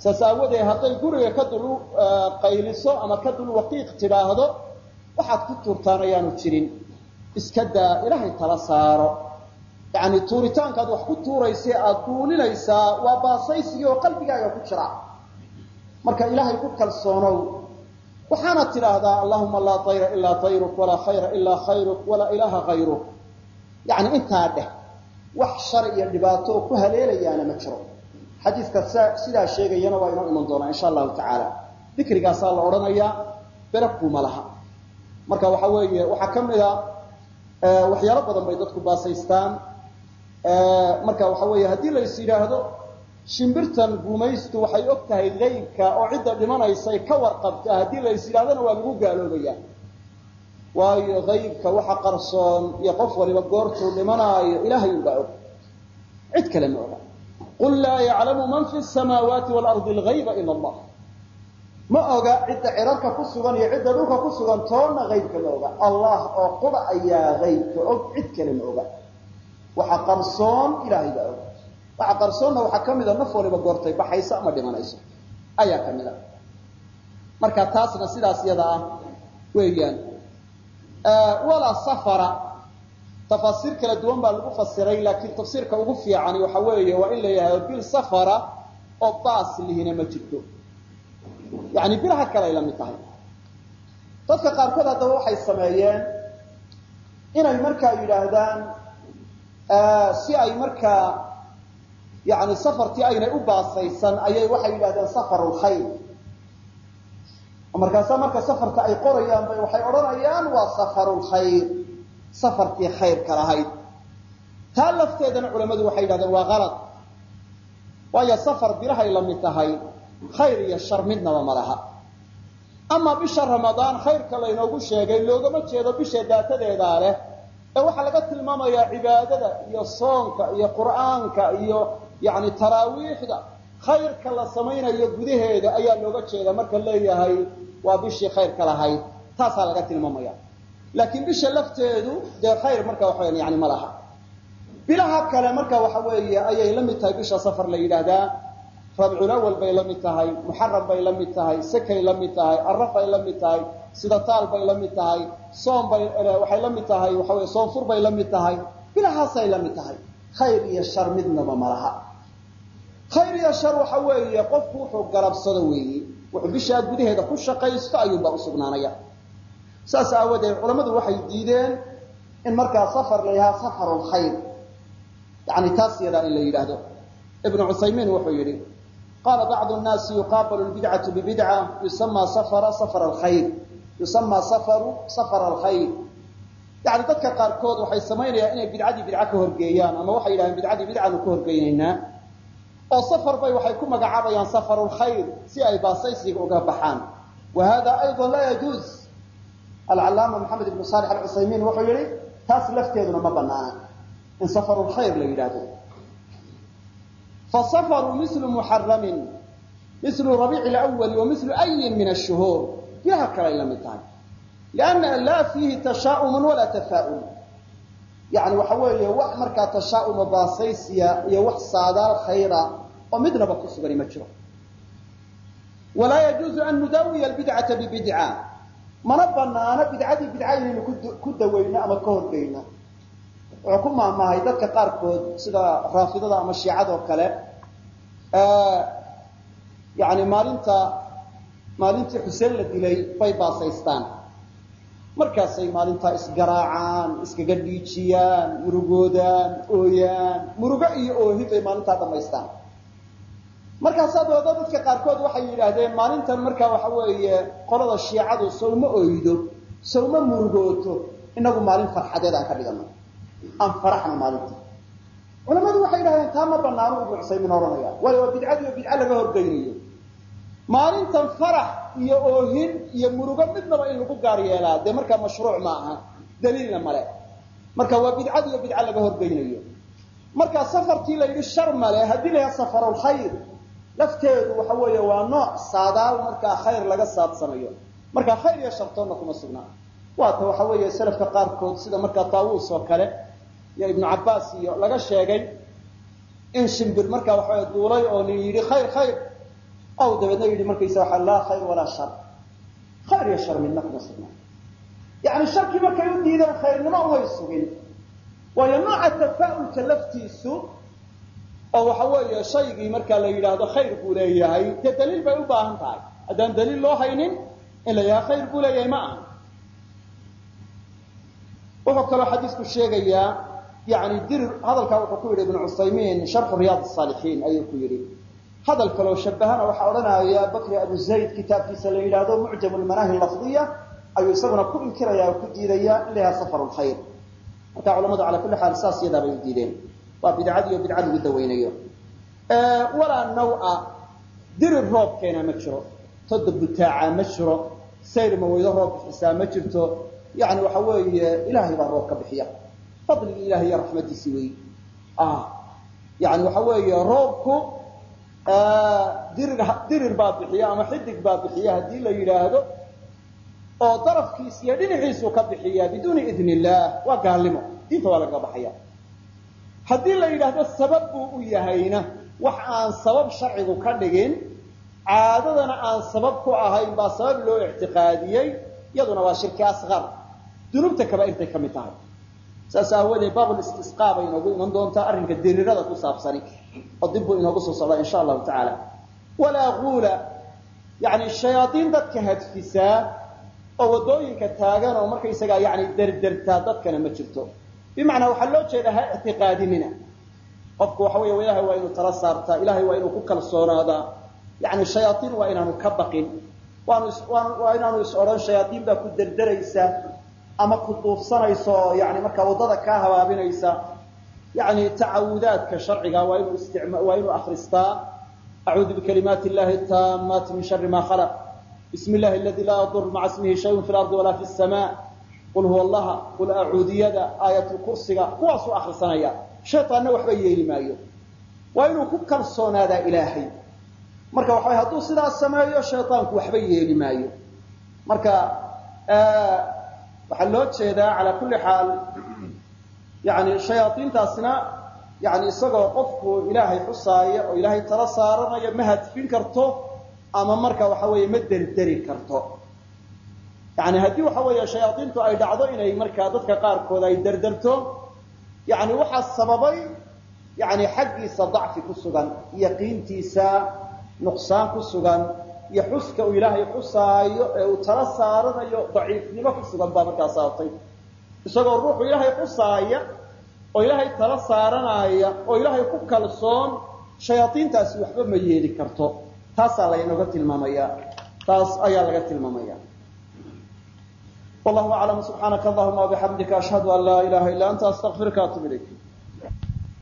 saas aawadeed hadday guriga ka dul qayliso ama ka dul waqiiq tidhaahdo waxaad ku tuurtaan ayaanu jirin. Iska daa ilaahay tala saaro. Yani tuuritaankaad wax ku tuuraysa aad duulinaysaa waa baasaysigii oo qalbigaaga ku jira marka ilaahay ku kalsoonow waxaana tidhaahdaa allahuma laa tayra ilaa tayruk walaa khayra ilaa khayruk walaa ilaaha hayruk yani intaa dheh wax shar iyo dhibaato oo ku haleelayaana ma jiro. Xadiiska sidaa sheegayana waa inoo iman doonaa insha allahu tacaala. Dikrigaasaa la odhanayaa bere kuuma laha. Marka waxa weeye waxaa ka mid a waxyaalo badan bay dadku baasaystaan. Marka waxa weeye haddii lais shimbirtan gumaystu waxay og tahay qaybka oo cidda dhimanaysay ka warqabta haddii lais yidhahdona waa lagu gaaloobaya waayo qaybka waxa qarsoon iyo qof waliba goortuu dhimanaayo ilaahay unbaa og. Cid kale ma oga. Qul laa yaclamu man fi samaawaati waalardi algayba ila allah ma oga cidda cirarka ku sugan iyo cidda dhulka ku sugan toonna qaybka ma oga. Allah oo qura ayaa qaybka og cid kale ma oga. Waxa qarsoon ilaahay baa og waxa qarsoonna waxaa ka mida naf waliba goortay baxayso ama dhimanayso ayaa ka mid a. Marka taasna sidaas yada ah weeyaan. Walaa safara. Tafaasiir kala duwan baa lagu fasiray laakiin tafsiirka ugu fiicani waxa weeye waa in la yidhahdo bil safara oo baas lihina ma jirto. Yani bilaha kale ay la mid tahay. Dadka qaarkood haddaba waxay sameeyeen inay markaa yidhaahdaan si ay markaa yani safartii aynay u baasaysan ayay waxay yidhahdeen safaru lkhayr markaasaa marka safarka ay qorayaan bay waxay odhanayaan waa safaru lkhayr safarkii khayrka lahayd. Taa lafteedana culammadu waxay yidhahdeen waa kalad waayo safar bilahay la tahay khayr iyo shar midnaba ma laha. Amaa bisha ramadaan khayrka laynoogu sheegay loogama jeedo bisha daatadeedaa leh ee waxaa laga tilmaamayaa cibaadada iyo soonka iyo qur'aanka iyo yani taraawiixda khayrka la samaynayo gudaheeda ayaa looga jeeda marka leeyahay waa bishii khayrka lahayd. Taasaa laga tilmaamaya. Laakiin bisha lafteedu dee khayr marka waxa yani ma laha. Bilaha kale marka waxa weeye ayay la mid tahay bisha safar la yidhaahdaa. Rabculawal bay la mid tahay muxaram bay la mid tahay sakay la mid tahay araf bay la mid tahay sidataal bay la tahay soom bay waxay la mid tahay waxa weye soonfur bay la mid tahay. Bilahaasay la mid tahay. Khayr iyo shar midnaba ma laha khayr iyo shar waxa weeye qofku wuxuu garabsado weeye. Wuxuu bishaa gudaheeda ku shaqaysto ayuunbaa usugnaanaya saas aawadeed culammadu waxay diideen in markaa safar la yidhaha safaru lkhayr yani taas yadaa in la yidhaahdo ibnu cuthaymiin wuxuu yidhi qaala bacdu nnaasi yuqaabalu lbidcatu bibidca yusama safara safara alkhayr yusama safaru safara alkhayr yani dadka qaarkood waxay samaynayaan inay bidcadii bidca ka horgeeyaan ama waxay yidhahdeen bidcadii bidcaanu ka horgeynaynaa oo safar bay waxay ku magacaabayaan safaru si ay baasaysiga uga baxaan. Wa hada ayضa laa yajuuz alcalaama maxamed ibnu saalix alcuthaymiin wuxuu yihi taas lafteeduna ma banaana in safaru la yidhaahdo. Fasafaru milu muxaramin milu rabiici lwali wa milu ayin min ashuhuur bilaha kale ay la tahay. Lianna laa fiihi tashaa'umun walaa tafaa'ul yani waxa weeye wax markaa tashaa'uma baasaysiya iyo wax saadaal khayra oo midnaba ku sugani ma jiro. Walaa yajuuzu an nudaawiya albidcata bibidca. Mana banaano bidcadii bidca inaynu ku dawayno ama ka horgeyno wuxuu ku maahmaahay dadka qaarkood sida raafidada ama shiicadoo kale. Yani maalinta maalintii xuseen la dilay bay baasaystaan. Markaasay maalintaa isgaraacaan iskaga dhiijiyaan murugoodaan ooyaan murugo iyo oohin bay maalintaa dhamaystaan markaasaa dabada dadka qaarkood waxay yidhaahdeen maalintan markaa waxa weeye qolada shiicadu sawma oydo sawma murugooto inagu maalin farxadeed aan ka dhigano aan faraxno maalinta. Culamadu waxay yidhahdeen taa ma banaano ibnu cusaymiin ohanaya waayo waa bidcadiiyo bidca laga horgeynayo maalintan farax iyo oohin iyo murugo midnaba in lagu gaar yeelaa dee markaa mashruuc ma aha. Daliilna male marka waa bidcad iyo bidca laga horgeynayo marka safarkii la yidhi shar male haddii la yaha safarulkhayr lafteedu waxa weeye waa nooc saadaal markaa khayr laga saadsanayo marka khayr iyo shartoonna kuma sugnaa waata waxa weeye salafka qaarkood sida markaa taawuus oo kale iyo ibnu cabbaas iyo laga sheegay in shimbir markaa waxaweye duulay oo nin yidhi khayr khayr. Aw dabeedna yidhi markaysa waxa laa khayr walaa shar. Khayr iyo shar midna kuma sugnaa yani sharkii markay u diideen khayrnimo umay sugin. Waayo nooca tafaa'ulka laftiisu oo waxa weeye shaygii markaa la yidhaahdo khayr buu leeyahay dee daliil bay u baahan tahay. Haddaan daliil loo haynin in la yidhahdo khayr buu leeyahay ma aha. Wuxuu kaloo xadiisku sheegayaa yani dirir hadalkaa wuxuu ku yidhi ibnu cuthaymiin sharxu riyaad saalixiin ayuu ku yidhi. Hadal kaloo shabahana waxaa odhanaya bakri abu zayd kitaabkiisa la yidhaahdo mucjam lmanaahi lafdiya ayuu isaguna ku inkiraya oo ku diidaya in la yidhahdo lkhayr marka culamadu cala kulli xaal saas yadaa bay u diideen waa bidcadiiyo bidca lagu dawaynayo walaa nawa. Dirir roob keenaa ma jiro. Toda butaaca ma jiro. Sayr maweydo roob bixisaa ma jirto. Yani waxa weeye ilaahay baa roob ka bixiya. Fadligii ilahay iyo raxmadiisi wey yani waxa weeye roobku dirir baa bixiya ama xidig baa bixiya haddii la yidhaahdo oo darafkiis iyo dhinaciisuu ka bixiya biduuni idn illaah waa gaalnimo. Diinta waa lagaga baxaya haddii la yidhaahdo sabab buu u yahayna wax aan sabab sharcigu ka dhigin caadadana aan sabab ku ahayn baa sabab loo ictiqaadiyey iyaduna waa shirki asqar dunuubta kabaairtay ka mid tahay. Saas aawadeed baabul istisqaa bay inoogu iman doontaa arrinka dirirada ku saabsani oo dib buu inoogu soo socdaa insha allahu tacaala. Walaa guula yani shayaaiin dadka hadfisaa oo waddooyinka taagan oo markaysagaa yani derdertaa dadkana ma jirto bimacnaa waxaa loo jeedaa ha ictiqaadinina qofku waxa weya ilahay waa inuu tala saartaa ilahay waa inuu ku kalsoonaadaa yani shayaaiin waa inaanu ka baqin waa inaanu is odhan shayaaiin baa ku derderaysa ama ku duufsanaysa yani markaa waddada kaa habaabinaysa yani tacawudaadka sharciga waa inuu waa inuu akristaa acuudu bikalimaati illahi taamaati min shari ma khalaq bismi illahi aladi laa yadur maca ismihi shayun fi lardi walaa fi samaa qul huwa allaha qul acuudiyada aayatulkursiga kuwaasuu akrisanaya shaytaanna waxba yeeli maayo. Waa inuu ku kalsoonaadaa ilaahay. Marka waxa hadduu sidaas sameeyo shaytaanku waxba yeeli maayo. Marka waxaa loo jeedaa calaa kulli xaal yani shayaaiintaasna yani isagoo qofku ilaahay xusaaya oo ilaahay tala saaranaya ma hadfin karto ama marka waxa weeye ma derderi karto yani haddii waxa weeye shayaaiintu ay dhacdo inay markaa dadka qaarkood ay derderto yani waxaa sababay yani xaggiisa dacfi ku sugan yaqiintiisa nuqsaan ku sugan iyo xuska uu ilaahay xusaayo ee uu tala saaranayo daciifnimo ku sugan baa markaa sababtay. Isagoo ruuxu ilaahay xusaaya oo ilaahay tala saaranaya oo ilaahay ku kalsoon shayaaiintaasi waxba ma yeeli karto. Taasaa laynooga tilmaamaya taas ayaa laga tilmaamaya wallahu aclam subxaanaka allahuma wabixamdika ashhadu an laa ilaha illa anta astaqfiruka atub ilayk